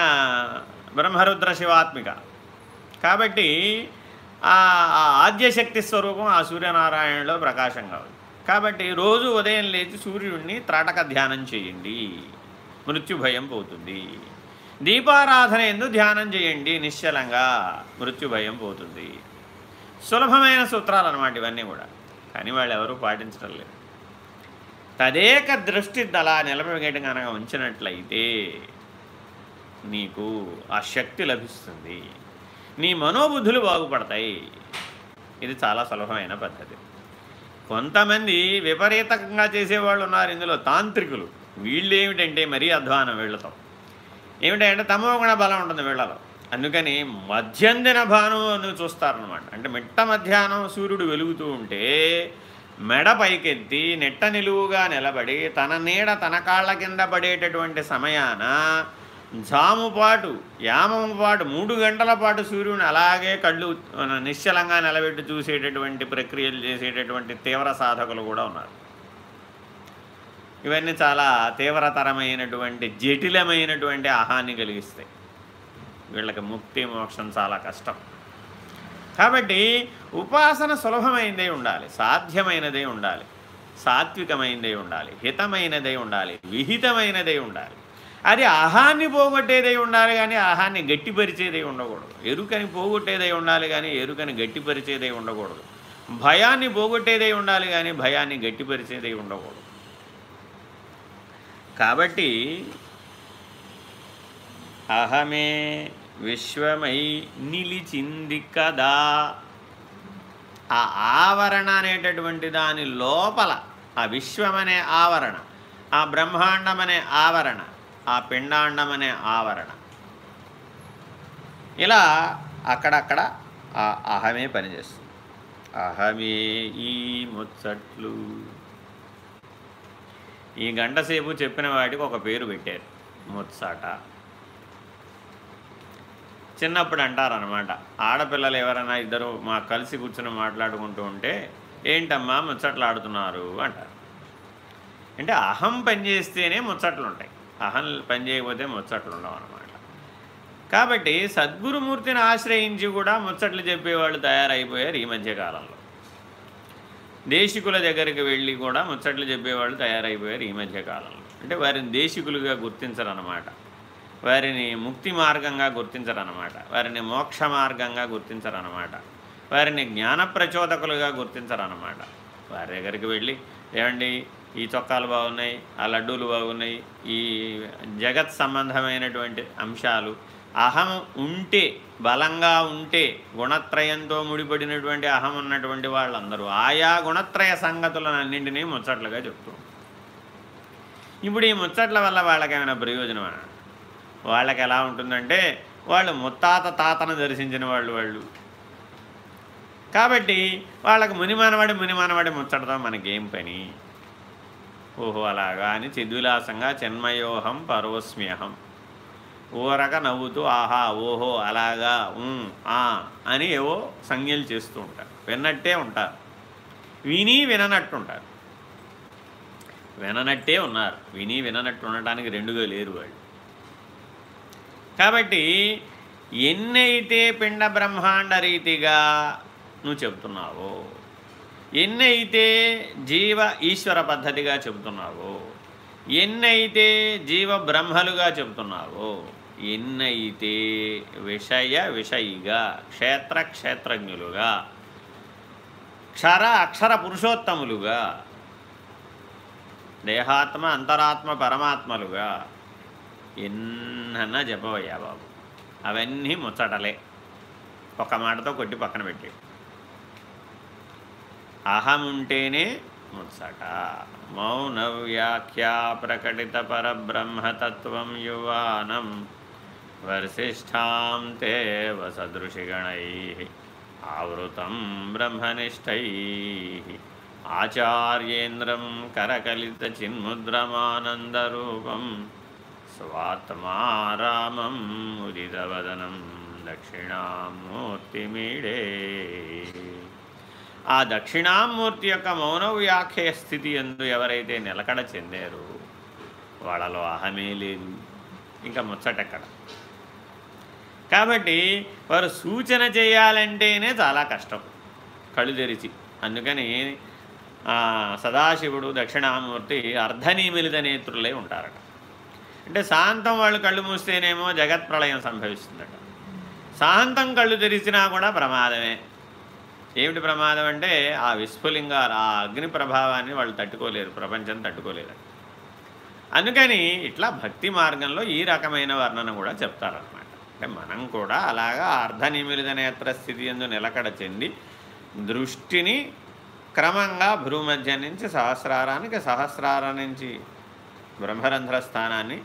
బ్రహ్మరుద్ర శివాత్మిక. కాబట్టి ఆ ఆద్యశక్తి స్వరూపం ఆ సూర్యనారాయణలో ప్రకాశంగా ఉంది కాబట్టి రోజు ఉదయం లేచి సూర్యుడిని త్రాటక ధ్యానం చేయండి. మృత్యుభయం పోతుంది. దీపారాధన ఎందు ధ్యానం చేయండి. నిశ్చలంగా మృత్యుభయం పోతుంది. సులభమైన సూత్రాలు అన్నమాట ఇవన్నీ కూడా. కానీ వాళ్ళు ఎవరూ పాటించడం లేదు. తదేక దృష్టి అలా నిలబడి కనుక ఉంచినట్లయితే నీకు ఆ శక్తి లభిస్తుంది. నీ మనోబుద్ధులు బాగుపడతాయి. ఇది చాలా సులభమైన పద్ధతి. కొంతమంది విపరీతంగా చేసేవాళ్ళు ఉన్నారు ఇందులో తాంత్రికులు. వీళ్ళు ఏమిటంటే మరీ అధ్వానం వీళ్ళతో. ఏమిటంటే తమో గుణ బలం ఉంటుంది వీళ్ళలో. అందుకని మధ్యందిన అని చూస్తారనమాట అంటే మిట్ట మధ్యాహ్నం సూర్యుడు వెలుగుతూ ఉంటే మెడ పైకెత్తి నెట్ట నిలువుగా నిలబడి తన నీడ తన కాళ్ళ కింద పడేటటువంటి సమయాన జాముపాటు యామము పాటు మూడు గంటల పాటు సూర్యుని అలాగే కళ్ళు నిశ్చలంగా నిలబెట్టి చూసేటటువంటి ప్రక్రియలు చేసేటటువంటి తీవ్ర సాధకులు కూడా ఉన్నారు. ఇవన్నీ చాలా తీవ్రతరమైనటువంటి జటిలమైనటువంటి ఆహాన్ని కలిగిస్తాయి. వీళ్ళకి ముక్తి మోక్షం చాలా కష్టం. కాబట్టి ఉపాసన సులభమైనదే ఉండాలి సాధ్యమైనదే ఉండాలి సాత్వికమైనదే ఉండాలి హితమైనదే ఉండాలి విహితమైనదే ఉండాలి. అది ఆహాన్ని పోగొట్టేదై ఉండాలి కానీ ఆహాన్ని గట్టిపరిచేదై ఉండకూడదు. ఎరుకని పోగొట్టేదై ఉండాలి కానీ ఎరుకని గట్టిపరిచేదై ఉండకూడదు. భయాన్ని పోగొట్టేదై ఉండాలి కానీ భయాన్ని గట్టిపరిచేదై ఉండకూడదు. కాబట్టి అహమే విశ్వమై నిలిచింది కదా ఆ ఆవరణ అనేటటువంటి దాని లోపల ఆ విశ్వమనే ఆవరణ ఆ బ్రహ్మాండమనే ఆవరణ ఆ పిండాండమనే ఆవరణ. ఇలా అక్కడక్కడ ఆ అహమే పనిచేస్తుంది. అహమే ఈ ముచ్చట్లు. ఈ గంటసేపు చెప్పిన వాటికి ఒక పేరు పెట్టారు ముచ్చట చిన్నప్పుడు అంటారనమాట ఆడపిల్లలు ఎవరైనా ఇద్దరు మా కలిసి కూర్చొని మాట్లాడుకుంటూ ఉంటే ఏంటమ్మా ముచ్చట్లు ఆడుతున్నారు? అంటారు. అంటే అహం పనిచేస్తేనే ముచ్చట్లు ఉంటాయి. అహం పనిచేయకపోతే ముచ్చట్లు ఉండవు అనమాట కాబట్టి సద్గురుమూర్తిని ఆశ్రయించి కూడా ముచ్చట్లు చెప్పేవాళ్ళు తయారైపోయారు ఈ మధ్యకాలంలో దేశికుల దగ్గరికి వెళ్ళి కూడా ముచ్చట్లు చెప్పేవాళ్ళు తయారైపోయారు ఈ మధ్యకాలంలో అంటే వారిని దేశికులుగా గుర్తించరన్నమాట. వారిని ముక్తి మార్గంగా గుర్తించరనమాట వారిని మోక్ష మార్గంగా గుర్తించరనమాట వారిని జ్ఞాన ప్రచోదకులుగా గుర్తించరనమాట వారి దగ్గరికి వెళ్ళి ఏమండి ఈ చొక్కాలు బాగున్నాయి ఆ లడ్డూలు బాగున్నాయి ఈ జగత్ సంబంధమైనటువంటి అంశాలు అహం ఉంటే బలంగా ఉంటే గుణత్రయంతో ముడిపడినటువంటి అహం ఉన్నటువంటి వాళ్ళందరూ ఆయా గుణత్రయ సంగతులను అన్నింటినీ ముచ్చట్లుగా చెప్తూ ఇప్పుడు ఈ ముచ్చట్ల వల్ల వాళ్ళకి ఏమైనా ప్రయోజనమా? వాళ్ళకి ఎలా ఉంటుందంటే వాళ్ళు ముత్తాత తాతను దర్శించిన వాళ్ళు వాళ్ళు. కాబట్టి వాళ్ళకు మునిమానవాడి మునిమానవాడి ముచ్చటతో మనకేం పని? ఓహో అలాగా అని చిద్విలాసంగా చిన్మయోహం పరోస్మ్యహం ఊరక నవ్వుతూ ఆహా ఓహో అలాగా ఆ అని ఏవో సంజ్ఞలు చేస్తూ ఉంటారు. విన్నట్టే ఉంటారు. విని విననట్టుంటారు. విననట్టే ఉన్నారు. విని విననట్టు ఉండటానికి రెండుగా లేరు వాళ్ళు. కాబట్టి ఎన్నైతే పిండ బ్రహ్మాండ రీతిగా నువ్వు చెబుతున్నావో ఎన్నైతే జీవ ఈశ్వర పద్ధతిగా చెబుతున్నావో ఎన్నైతే జీవ బ్రహ్మలుగా చెబుతున్నావో ఎన్నైతే విషయ విషయిగా క్షేత్ర క్షేత్రజ్ఞులుగా క్షర అక్షర పురుషోత్తములుగా దేహాత్మ అంతరాత్మ పరమాత్మలుగా ఎన్న చెప్పవయ్యా బాబు. అవన్నీ ముచ్చటలే. ఒక మాటతో కొట్టి పక్కన పెట్టి ఉంటేనే ముచ్చట. మౌన వ్యాఖ్యా ప్రకటిత పరబ్రహ్మతత్వం యువానం వర్షిష్టాం తే వసదృషిగణై ఆవృతం బ్రహ్మనిష్టై. ఆచార్యేంద్రం కరకలిత చిన్ముద్రమానందరూపం స్వాత్మారామం ఉదితవదనం దక్షిణామూర్తిమీడే. ఆ దక్షిణామూర్తి యొక్క మౌన వ్యాఖ్య స్థితి ఎందు ఎవరైతే నిలకడ చెందారో వాళ్ళలో అహమే లేదు ఇంకా ముచ్చటెక్కడ. కాబట్టి వారు సూచన చేయాలంటేనే చాలా కష్టం. కళ్ళు తెరిచి. అందుకని సదాశివుడు దక్షిణామూర్తి అర్ధనిమిలిత నేత్రులే ఉంటారట. అంటే సాంతం వాళ్ళు కళ్ళు మూస్తేనేమో జగత్ ప్రళయం సంభవిస్తుందట. సాంతం కళ్ళు తెరిచినా కూడా ప్రమాదమే. ఏమిటి ప్రమాదం అంటే ఆ విస్ఫులింగాలు ఆ అగ్ని ప్రభావాన్ని వాళ్ళు తట్టుకోలేరు ప్రపంచం తట్టుకోలేరు అందుకని ఇట్లా భక్తి మార్గంలో ఈ రకమైన వర్ణన కూడా చెప్తారనమాట అంటే మనం కూడా అలాగా అర్ధనిమిలిత నేత్ర స్థితి ఎందు నిలకడ చెంది దృష్టిని క్రమంగా భ్రూమధ్య నుంచి సహస్రారానికి సహస్రార నుంచి బ్రహ్మరంధ్ర స్థానాన్ని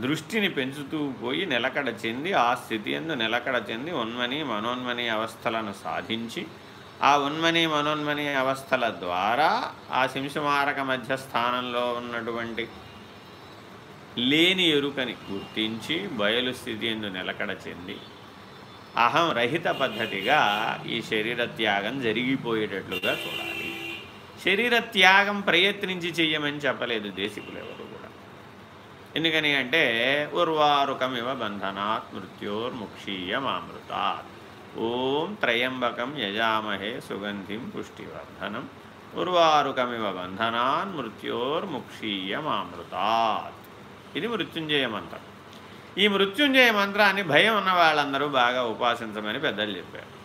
దృష్టిని పెంచుతూ పోయి నిలకడ చెంది ఆ స్థితి ఎందు నిలకడ చెంది ఉన్మని మనోన్మని అవస్థలను సాధించి ఆ ఉన్మని మనోన్మని అవస్థల ద్వారా ఆ శింశమారక మధ్య స్థానంలో ఉన్నటువంటి లేని ఎరుకని గుర్తించి బయలు స్థితి ఎందు నిలకడ చెంది అహం రహిత పద్ధతిగా ఈ శరీర త్యాగం జరిగిపోయేటట్లుగా చూడాలి. శరీర త్యాగం ప్రయత్నించి చెయ్యమని చెప్పలేదు దేశికులు ఎవరు ఎందుకని అంటే ఉర్వారుకమివ బంధనాత్ మృత్యోర్ముక్షీయమామృతాత్. ఓం త్రయంబకం యజామహే సుగంధిం పుష్టివర్ధనం. ఉర్వారుకమివ బంధనాన్ మృత్యోర్ముక్షీయమామృతాత్. ఇది మృత్యుంజయ మంత్రం. ఈ మృత్యుంజయ మంత్రాన్ని భయం ఉన్న వాళ్ళందరూ బాగా ఉపాసించమని పెద్దలు చెప్పారు.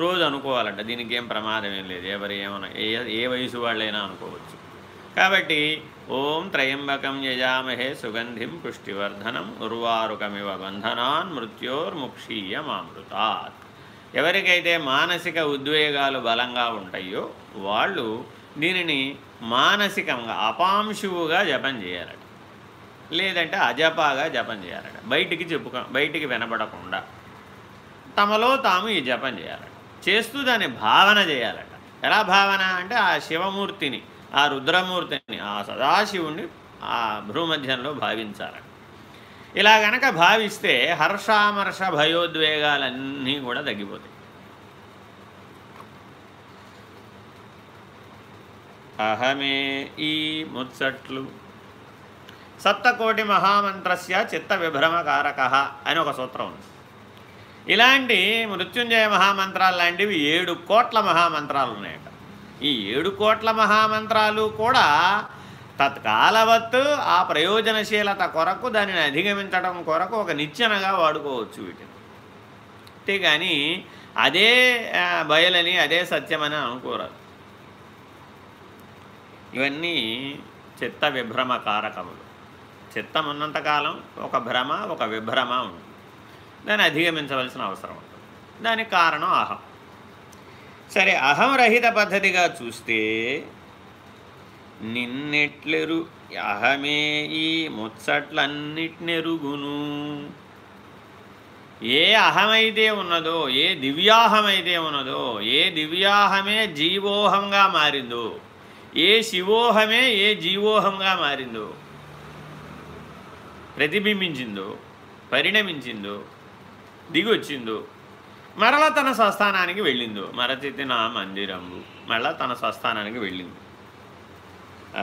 రోజు అనుకోవాలంట దీనికి ఏం ప్రమాదం ఏం లేదు. ఎవరు ఏమన్నా ఏ ఏ వయసు వాళ్ళైనా అనుకోవచ్చు. కాబట్టి ఓం త్రయంబకం యజామహే సుగంధిం పుష్టివర్ధనం ఉర్వారుకమివ బంధనాన్ మృత్యోర్ముక్షీయమామృతాత్. ఎవరికైతే మానసిక ఉద్వేగాలు బలంగా ఉంటాయో వాళ్ళు దీనిని మానసికంగా అపాంశువుగా జపం చేయాలట. లేదంటే అజపాగా జపం చేయాలట. బయటికి చెప్పుక బయటికి వినబడకుండా తమలో తాము ఈ జపం చేయాలట. చేస్తూ దాన్ని భావన చేయాలట. ఎలా భావన అంటే ఆ శివమూర్తిని ఆ రుద్రమూర్తిని ఆ సదాశివుణ్ణి ఆ భ్రూమధ్యంలో భావించాలని ఇలా గనక భావిస్తే హర్షామర్ష భయోద్వేగాలన్నీ కూడా తగ్గిపోతాయి. అహమే ఈ ముచ్చట్లు. సప్తకోటి మహామంత్రస్య చిత్త విభ్రమకారక అని ఒక సూత్రం ఉంది. ఇలాంటి మృత్యుంజయ మహామంత్రాలు లాంటివి ఏడు కోట్ల మహామంత్రాలు ఉన్నాయి. ఈ ఏడు కోట్ల మహామంత్రాలు కూడా తత్కాలవత్తు ఆ ప్రయోజనశీలత కొరకు దానిని అధిగమించడం కొరకు ఒక నిచ్చెనగా వాడుకోవచ్చు వీటిని. అంతేగాని అదే బయలని అదే సత్యమని అనుకోరాదు. ఇవన్నీ చిత్త విభ్రమ కారకములు. చిత్తం ఉన్నంతకాలం ఒక భ్రమ ఒక విభ్రమ ఉంటుంది. దాన్ని అధిగమించవలసిన అవసరం ఉంటుంది. దానికి కారణం అహం. సరే అహం రహిత పద్ధతిగా చూస్తే నిన్నెట్లెరు అహమే ఈ ముచ్చట్లన్నిటినెరుగును. ఏ అహమైతే ఉన్నదో ఏ దివ్యాహమైతే ఉన్నదో ఏ దివ్యాహమే జీవోహంగా మారిందో ఏ శివోహమే ఏ జీవోహంగా మారిందో ప్రతిబింబించిందో పరిణమించిందో దిగొచ్చిందో మరల తన స్వస్థానానికి వెళ్ళిందో. మరచితి నా మందిరము. మళ్ళా తన స్వస్థానానికి వెళ్ళింది.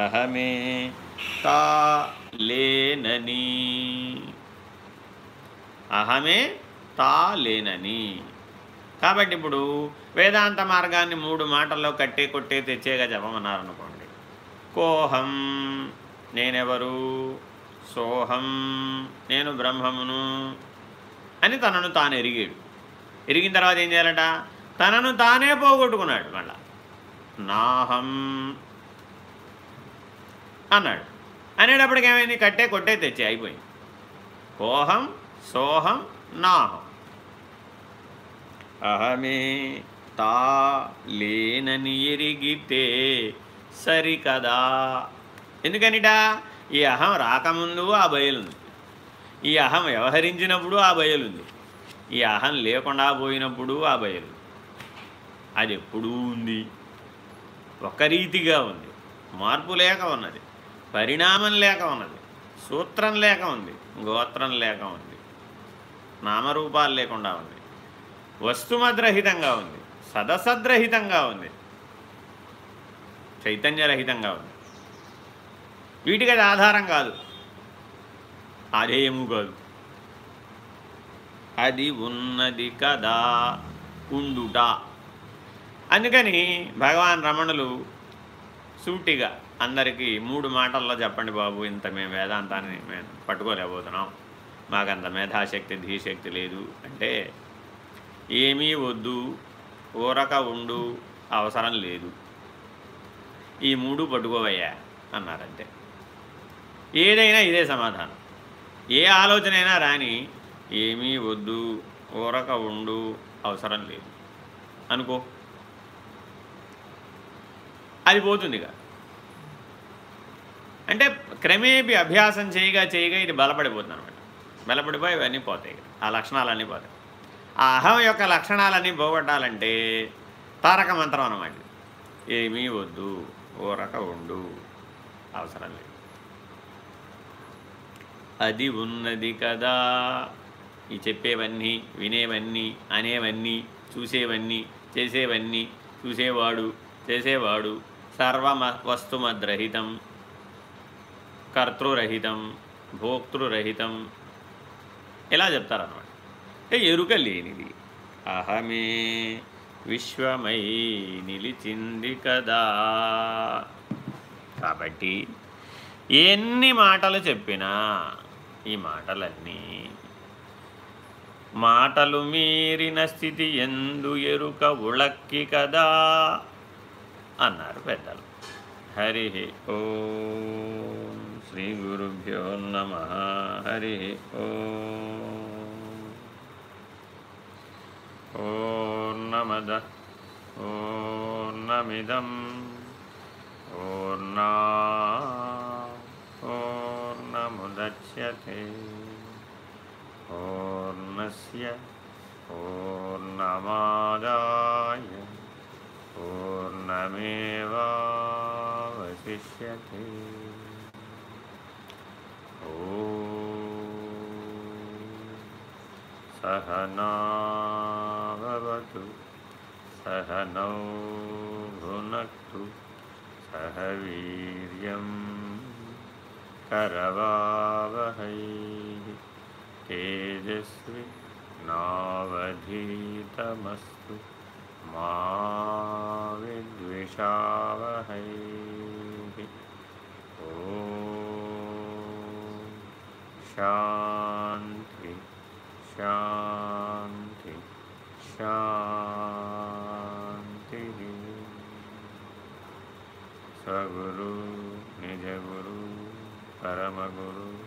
అహమే తా లేనని అహమే తా లేనని కాబట్టి ఇప్పుడు వేదాంత మార్గాన్ని మూడు మాటల్లో కట్టే కొట్టే తెచ్చేగా చెప్పమన్నారనుకోండి. కోహం నేనెవరు? సోహం నేను బ్రహ్మమును అని తనను తాను ఎరిగాడు ఎరిగిన తర్వాత ఏం చేయాలట? తనను తానే పోగొట్టుకున్నాడు మళ్ళా. నాహం అన్నాడు. అనేటప్పటికి ఏమైంది? కట్టే కొట్టే తెచ్చి అయిపోయింది. కోహం సోహం నాహం. అహమే తా లేనని ఎరిగితే సరికదా? ఎందుకనిట? ఈ అహం రాకముందు ఆ బయలుంది. ఈ అహం వ్యవహరించినప్పుడు ఆ బయలుంది. ఈ అహం లేకుండా పోయినప్పుడు ఆ బయలు అది ఎప్పుడూ ఉంది. ఒక రీతిగా ఉంది. మార్పు లేక ఉన్నది. పరిణామం లేక ఉన్నది. సూత్రం లేక ఉంది. గోత్రం లేక ఉంది. నామరూపాలు లేకుండా ఉంది. వస్తుమద్రహితంగా ఉంది. సదసద్రహితంగా ఉంది. చైతన్యరహితంగా ఉంది. వీటికి అది ఆధారం కాదు. ఆధేయము కాదు. అది ఉన్నది కదా ఉండుట. అందుకని భగవాన్ రమణులు సూటిగా అందరికీ మూడు మాటల్లో చెప్పండి బాబు ఇంత మేము వేదాంతాన్ని మేము పట్టుకోలేకపోతున్నాం. మాకంత మేధాశక్తి ధీశక్తి లేదు అంటే ఏమీ వద్దు ఊరక ఉండు అవసరం లేదు. ఈ మూడు పట్టుకోవయ్యా అన్నారంటే. ఏదైనా ఇదే సమాధానం. ఏ ఆలోచన అయినా రాని ఏమీ వద్దు ఊరక ఉండు అవసరం లేదు. అనుకో. అది పోతుంది ఇక అంటే క్రమేపీ అభ్యాసం చేయగా చేయగా ఇది బలపడిపోతుంది అనమాట బలపడిపోయి ఇవన్నీ పోతాయి ఆ లక్షణాలన్నీ పోతాయి. ఆ అహం యొక్క లక్షణాలన్నీ పోగొట్టాలంటే తారక మంత్రం అనమాట ఏమీ వద్దు ఊరక ఉండు అవసరం లేదు. అది ఉన్నది కదా. ఈ చెప్పేవన్నీ వినేవన్నీ అనేవన్నీ చూసేవన్నీ చేసేవన్నీ చూసేవాడు చేసేవాడు సర్వమ వస్తుమద్రహితం కర్తృరహితం భోక్తృరహితం. ఇలా చెప్తారన్నమాట? ఎరుక లేనిది. అహమే విశ్వమై నిలిచింది కదా. కాబట్టి ఎన్ని మాటలు చెప్పినా ఈ మాటలన్నీ మాటలు మీరిన స్థితి ఎందు ఎరుక ఉళక్కి కదా అన్నారు పెద్దలు హరి ఓ శ్రీ గురుభ్యో నమ హరి ఓ ఓర్ణమద ఓర్ణమిదం ఓర్ణా ఓర్ణముద్యతే पूर्णस्य पूर्णमादाय पूर्णमेवावशिष्यते सहनाभवतु सहनौ भुनक्तु सह वीर्यं करवावहै तेजस्वि नावधीतमस्तु मा विद्विषावहै। ॐ शान्ति शान्ति शान्तिः। निजगुरु परमगुरु।